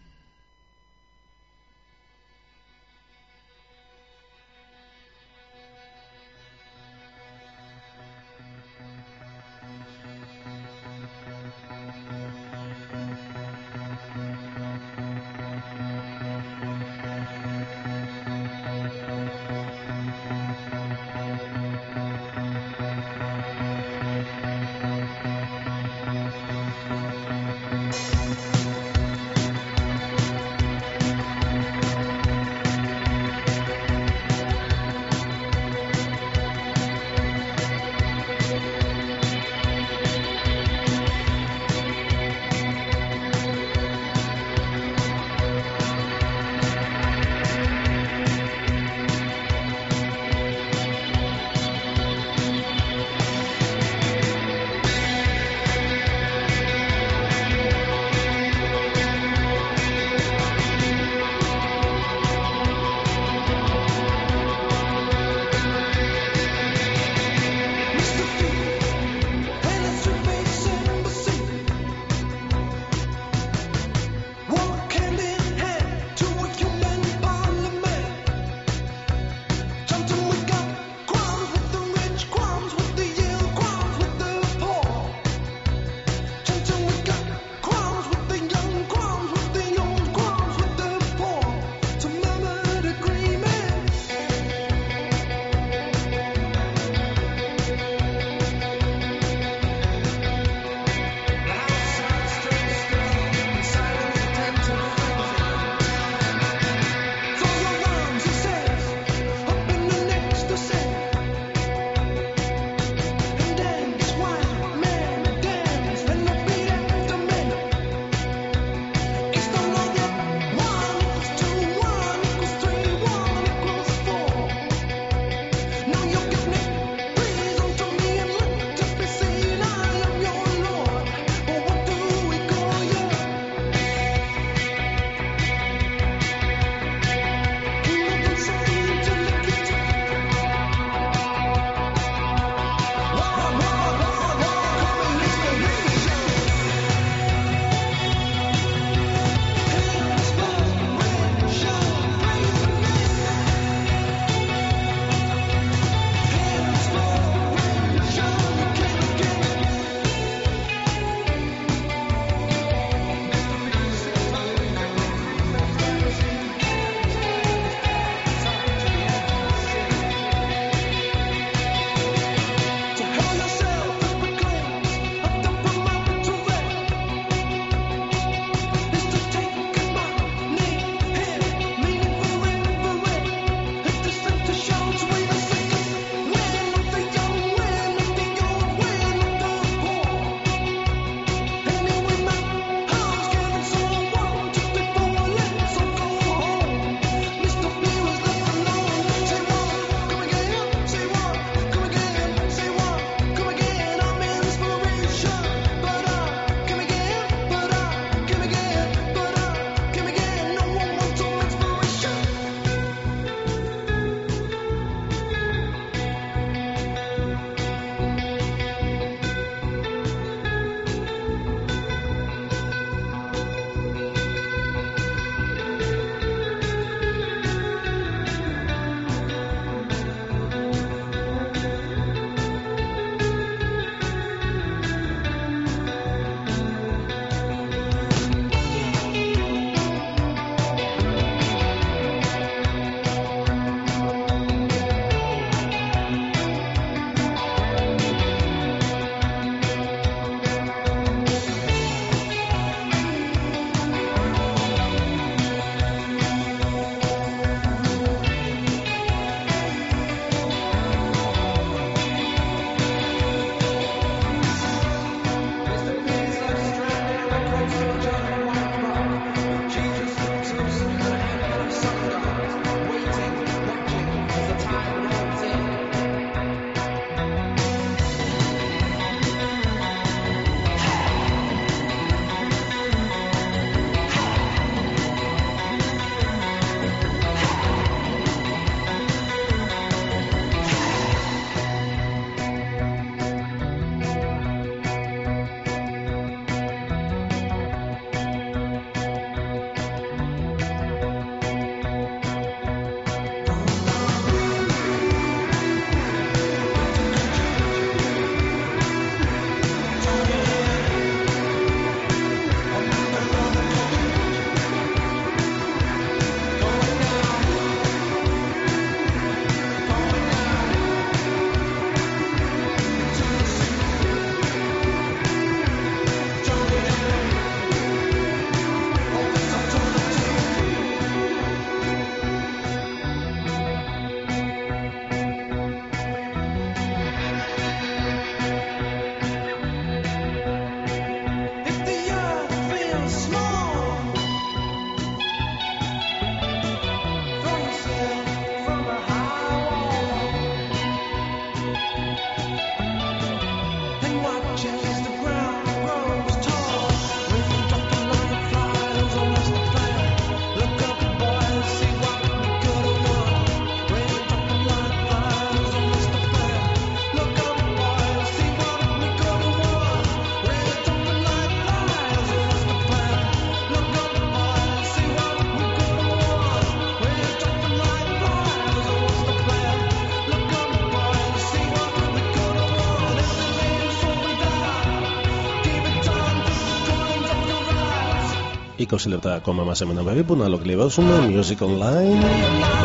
20 λεπτά ακόμα μας έμειναν περίπου να ολοκληρώσουμε. Music Online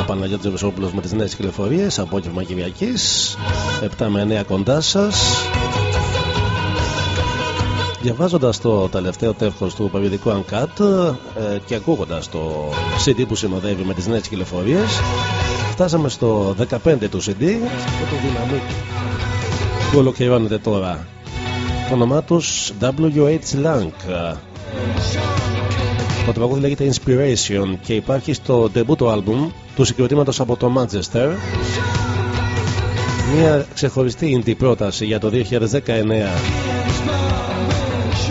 ο Παναγιώτης Βεσόπουλος με τις νέες κυκλοφορίες απόγευμα Κυριακής 7 με 9 κοντά σας. Διαβάζοντας το τελευταίο τεύχος του περιοδικού Uncut ε, και ακούγοντας το CD που συνοδεύει με τις νέες κυκλοφορίες φτάσαμε στο 15 του CD και το δυναμί που ολοκληρώνεται τώρα. Το όνομά τους WH Lang το τραγούδι λέγεται Inspiration και υπάρχει στο debut του άλμπουμ του συγκροτήματος από το Manchester. Μια ξεχωριστή indie πρόταση για το 2019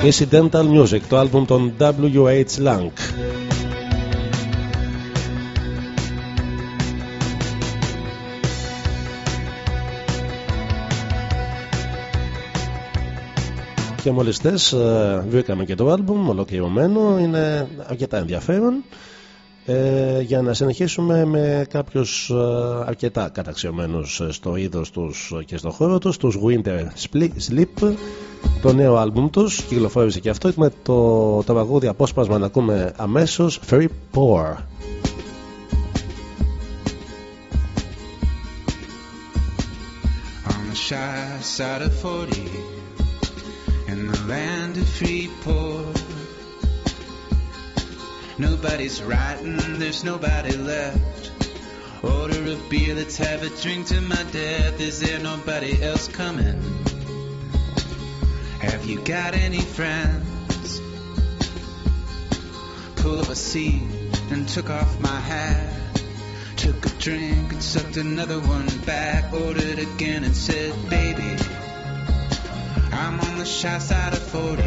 Incidental Music το άλμπουμ των WH Lang και μόλις θες ε, βρήκαμε και το άλμπουμ ολοκληρωμένο είναι αρκετά ενδιαφέρον. Ε, για να συνεχίσουμε με κάποιους ε, αρκετά καταξιωμένους ε, στο είδος τους και στο χώρο τους τους Winter Spli- Sleep το νέο άλμπουμ τους. Κυκλοφόρησε και αυτό με το τραγούδι απόσπασμα να ακούμε αμέσως Free Poor. On the shy side of 40 in the land of Freeport. Nobody's writing, there's nobody left. Order a beer, let's have a drink to my death. Is there nobody else coming? Have you got any friends? Pull up a seat and took off my hat. Took a drink and sucked another one back. Ordered again and said, baby, I'm on the shy side of 40.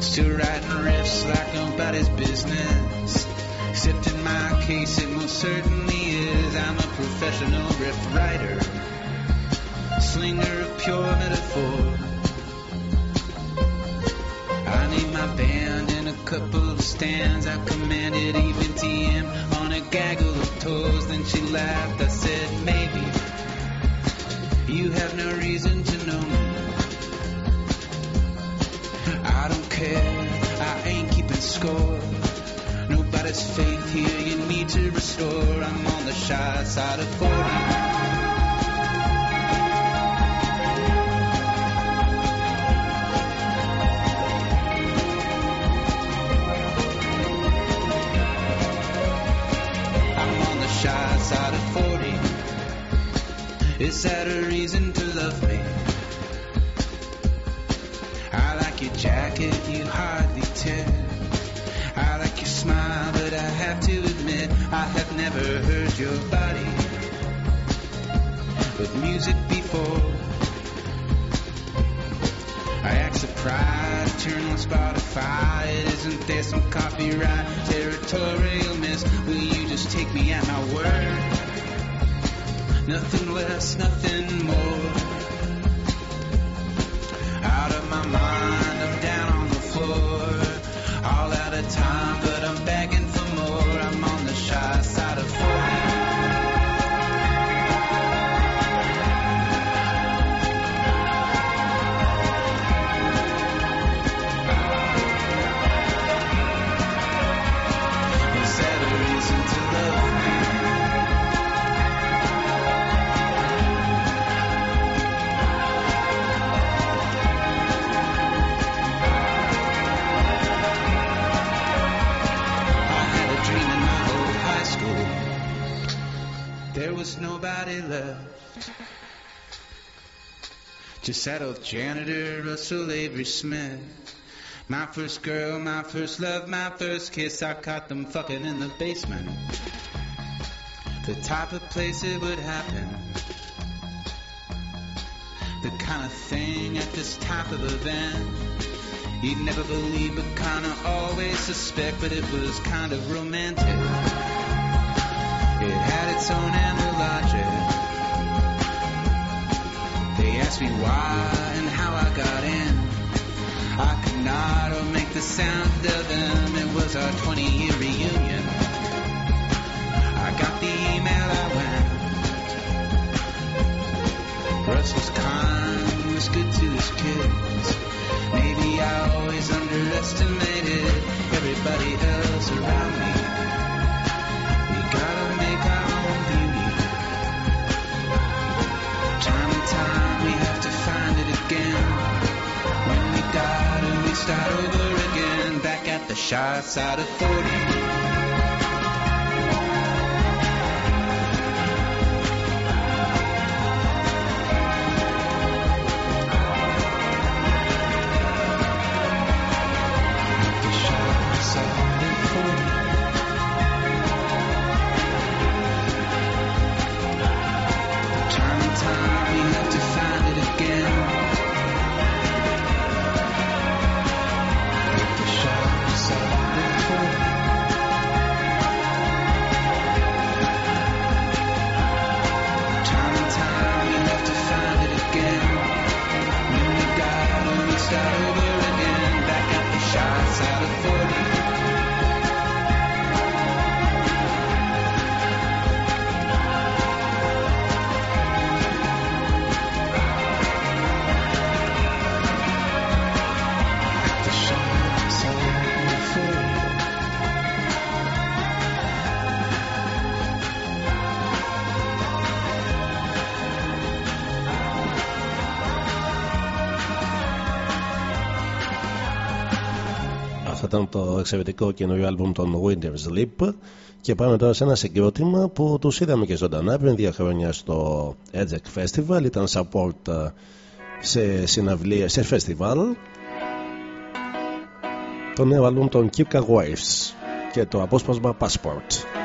Still writing riffs like nobody's business. Except in my case, it most certainly is. I'm a professional riff writer, slinger of pure metaphor. I need my band in a couple of stands. I commanded even TM on a gaggle of toes. Then she laughed. I said, maybe you have no reason to know me. I don't care, I ain't keeping score. Nobody's faith here you need to restore. I'm on the shy side of 40. I'm on the shy side of 40. Is that a reason to love me? I like your jacket, you hardly tear. I like your smile, but I have to admit I have never heard your body with music before. I act surprised, turn on Spotify. Isn't there some copyright territorial miss? Will you just take me at my word? Nothing less, nothing more. Out of my mind, I'm down nobody left. Just that old janitor, Russell Avery Smith. My first girl, my first love, my first kiss, I caught them fucking in the basement. The type of place it would happen. The kind of thing at this type of event. You'd never believe, but kinda always suspect, but it was kind of romantic. It had its own inner me why and how I got in. I could not make the sound of them. It was our 20 year reunion. I got the email, I went. Russ was kind, was good to his kids. Maybe I always underestimated everybody else around me. Shy side of 40. Ήταν το εξαιρετικό καινούριο άλμπουμ των Winter's Leap και πάμε τώρα σε ένα συγκρότημα που τους είδαμε και ζωντανά πριν δύο χρόνια στο Edgec Festival. Ήταν support ε, σε συναυλίες, σε festival το νέο άλμπουμ των Kipka Waves και το απόσπασμα Passport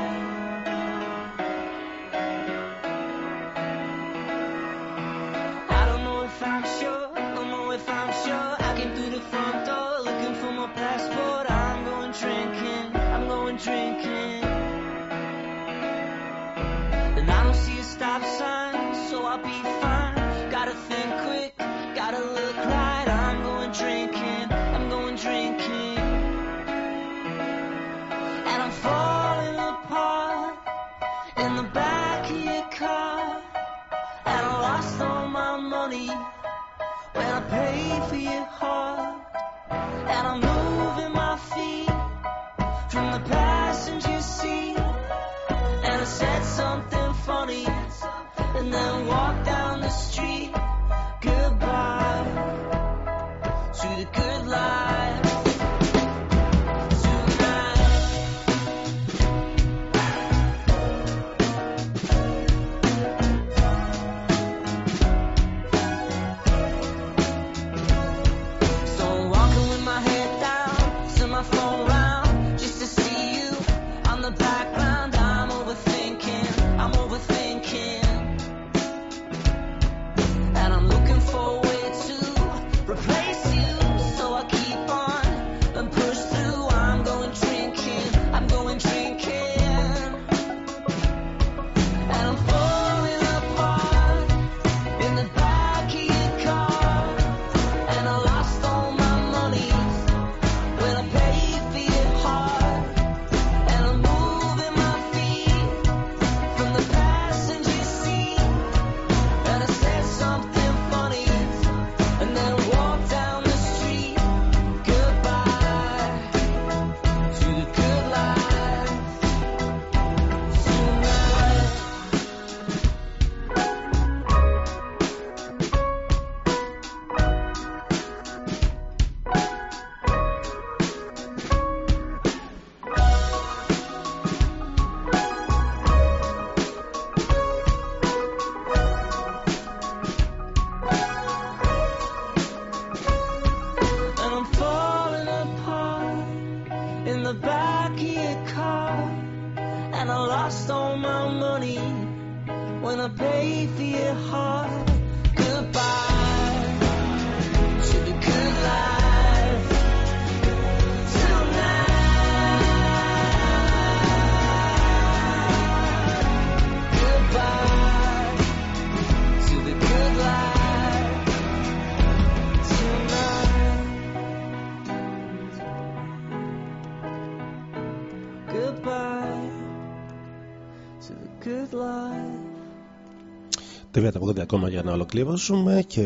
Τρία τραγούδια ακόμα για να ολοκληρώσουμε και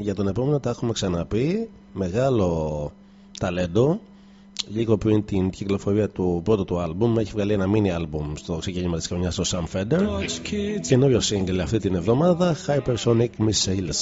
για τον επόμενο τα έχουμε ξαναπεί. Μεγάλο ταλέντο λίγο πριν την κυκλοφορία του πρώτου του άλμπουμ έχει βγάλει ένα mini άλμπουμ στο ξεκίνημα της χρονιάς στο Sam Fender. Καινούριο σίγγλ αυτή την εβδομάδα Hypersonic Missiles.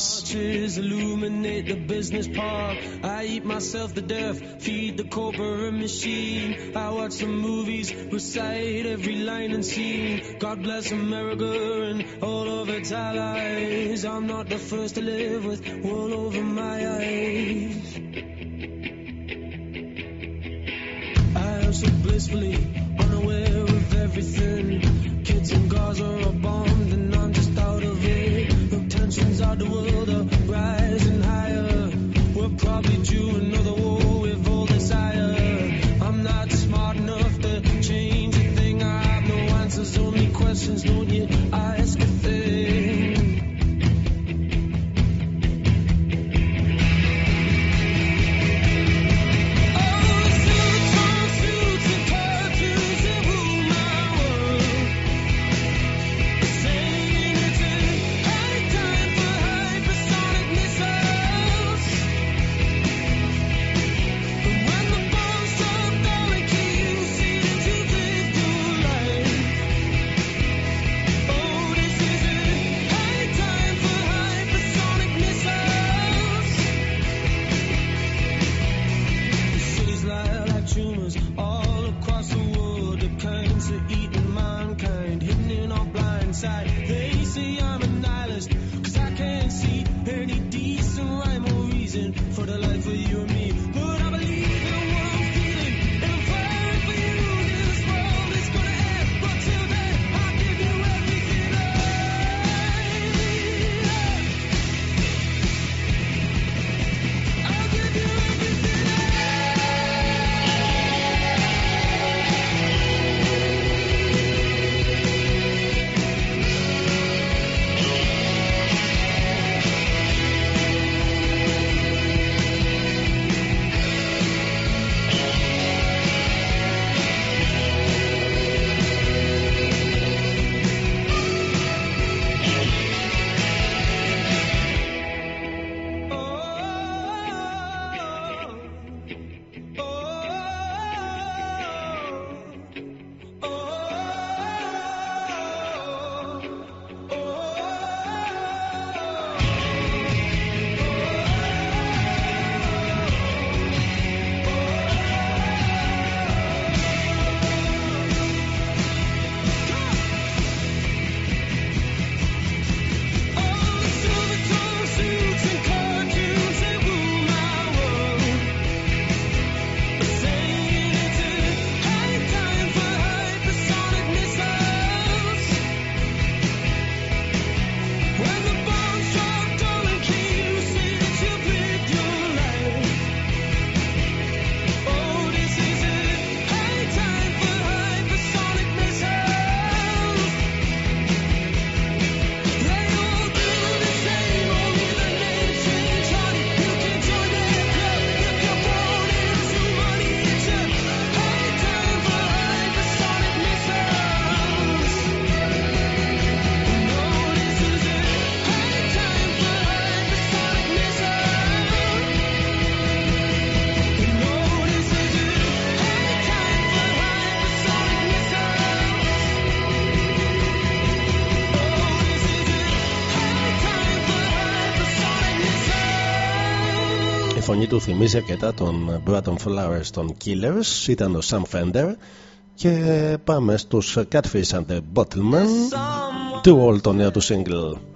So blissfully unaware of everything. Kids are bombed and I'm just out of it. Tensions the world are rising higher. We're probably due another war φωνή του θυμίζει αρκετά τον Bratton Flowers των Killers ήταν ο Sam Fender και πάμε στους Catfish and the Bottlemen To All το νέο του single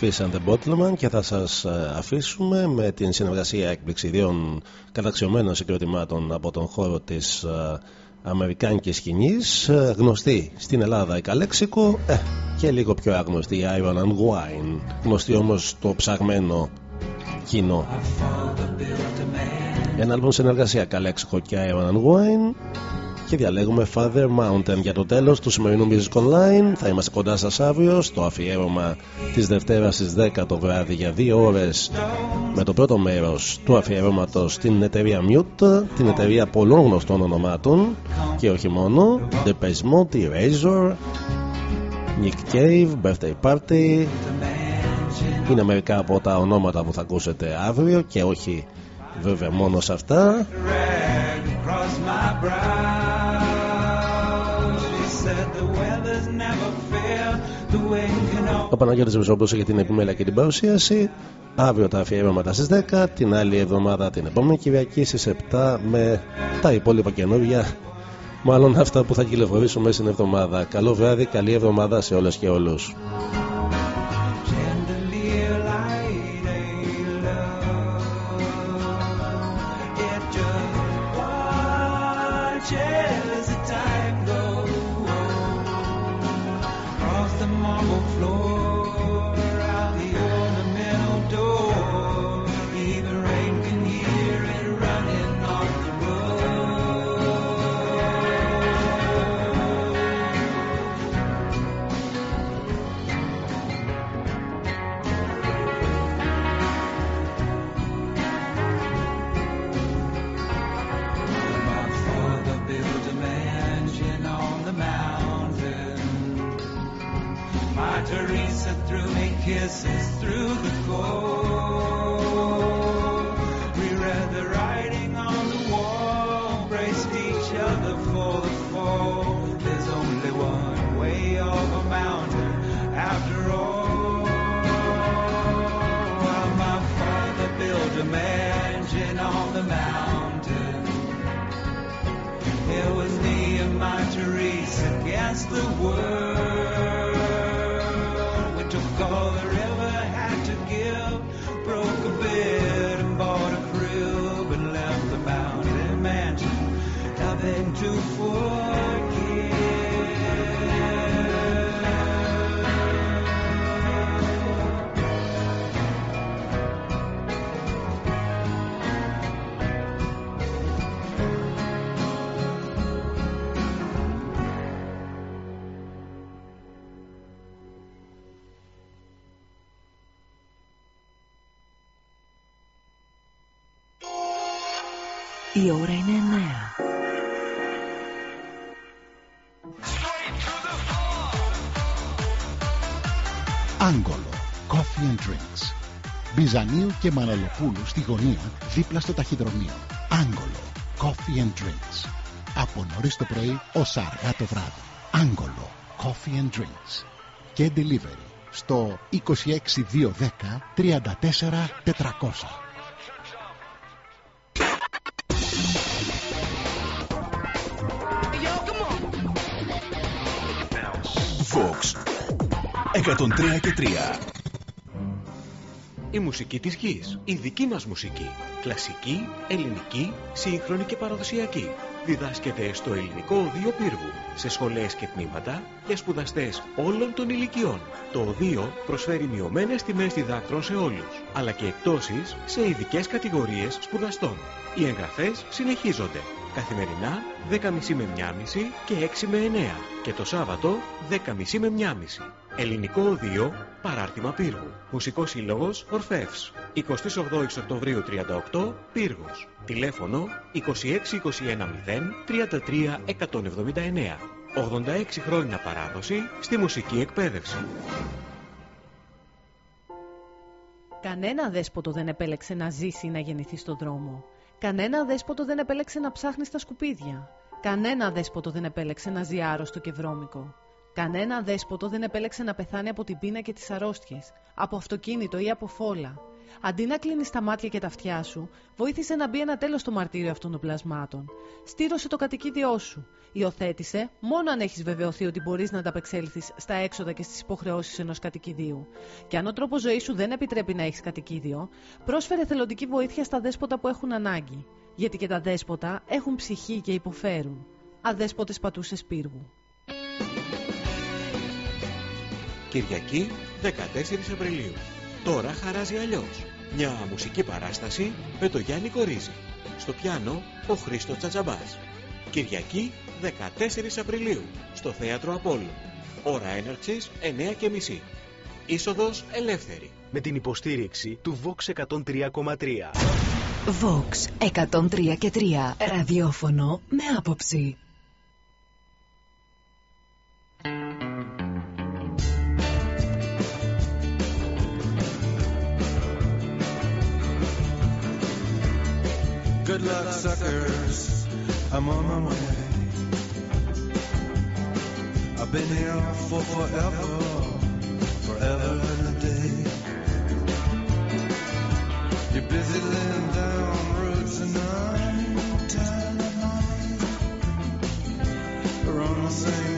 Fish and και θα σας ε, αφήσουμε με την συνεργασία εκπληξιδιών καταξιωμένων συγκροτημάτων από τον χώρο της ε, αμερικάνικης σκηνής. Ε, γνωστή στην Ελλάδα η Καλέξικο και λίγο πιο άγνωστη η Iron and Wine. Γνωστή όμως το ψαγμένο κοινό. Ένα λοιπόν συνεργασία Καλέξικο και Iron and Wine και διαλέγουμε Father Mountain για το τέλος του σημερινού Music Online. Θα είμαστε κοντά σας αύριο στο αφιέρωμα της Δευτέρας στις 10 το βράδυ για 2 ώρες με το πρώτο μέρος του αφιέρωματος στην εταιρεία Mute, την εταιρεία πολλών γνωστών ονομάτων και όχι μόνο, The Pesmoti Razor, Nick Cave, Birthday Party, είναι μερικά από τα ονόματα που θα ακούσετε αύριο και όχι βέβαια μόνο σε αυτά. Ο Παναγιώτης Βυσόπουλος για την επιμέλεια και την παρουσίαση. Αύριο τα αφιέρωματα στις 10 Την άλλη εβδομάδα την επόμενη Κυριακή στις 7 Με τα υπόλοιπα καινούργια. Μάλλον αυτά που θα κυκλοφορήσουν μέσα στην εβδομάδα. Καλό βράδυ, καλή εβδομάδα σε όλες και όλους. the world. Μπιζανίου και Μαναλοπούλου στη γωνία δίπλα στο ταχυδρομείο. Άγκολο. Coffee and Drinks. Από νωρίς το πρωί ως αργά το βράδυ. Άγκολο. Coffee and Drinks. Και delivery στο 26210 34 400. Vox 103 και 3 Η μουσική της γης, η δική μας μουσική. Κλασική, ελληνική, σύγχρονη και παραδοσιακή. Διδάσκεται στο Ελληνικό Οδείο Πύργου, σε σχολές και τμήματα για σπουδαστές όλων των ηλικιών. Το Οδείο προσφέρει μειωμένες τιμές διδάκτρων σε όλους, αλλά και εκτόσεις σε ειδικές κατηγορίες σπουδαστών. Οι εγγραφές συνεχίζονται. Καθημερινά 10.30 με 1.30 και 6 με 9 και το Σάββατο 10.30 με 1.30. Ελληνικό Οδείο, παράρτημα Πύργου. Μουσικός Σύλλογος Ορφεύς. 28 Οκτωβρίου 38, Πύργος. Τηλέφωνο 26210 33 179. 86 χρόνια παράδοση στη μουσική εκπαίδευση. Κανένα δέσποτο δεν επέλεξε να ζήσει ή να γεννηθεί στον δρόμο. Κανένα δέσποτο δεν επέλεξε να ψάχνει στα σκουπίδια. Κανένα δέσποτο δεν επέλεξε να ζει άρρωστο και βρώμικο. Κανένα δέσποτο δεν επέλεξε να πεθάνει από την πείνα και τις αρρώστιες, από αυτοκίνητο ή από φόλα. Αντί να κλείνεις τα μάτια και τα αυτιά σου, βοήθησε να μπει ένα τέλος στο μαρτύριο αυτών των πλασμάτων. Στήρωσε το κατοικίδιό σου. Υιοθέτησε μόνο αν έχεις βεβαιωθεί ότι μπορείς να ανταπεξέλθεις στα έξοδα και στις υποχρεώσεις ενός κατοικιδίου. Και αν ο τρόπος ζωής σου δεν επιτρέπει να έχεις κατοικίδιο, πρόσφερε θελοντική βοήθεια στα δέσποτα που έχουν ανάγκη. Γιατί και τα δέσποτα έχουν ψυχή και υποφέρουν. Αδέσποτες πατούσες πύργου. Κυριακή 14 Απριλίου. Τώρα χαράζει αλλιώς. Μια μουσική παράσταση με το Γιάννη Κορίζη. Στο πιάνο ο Χρήστος Τσατζαμπάς. Κυριακή 14 Απριλίου στο Θέατρο Απόλλων. Ώρα έναρξης 9.30. Είσοδος ελεύθερη. Με την υποστήριξη του Vox 103,3. Vox 103 και 3. Ραδιόφωνο με άποψη. Good luck, suckers. I'm on my way. I've been here for forever, forever and a day. You're busy laying down roots and I'm tired of. We're on the same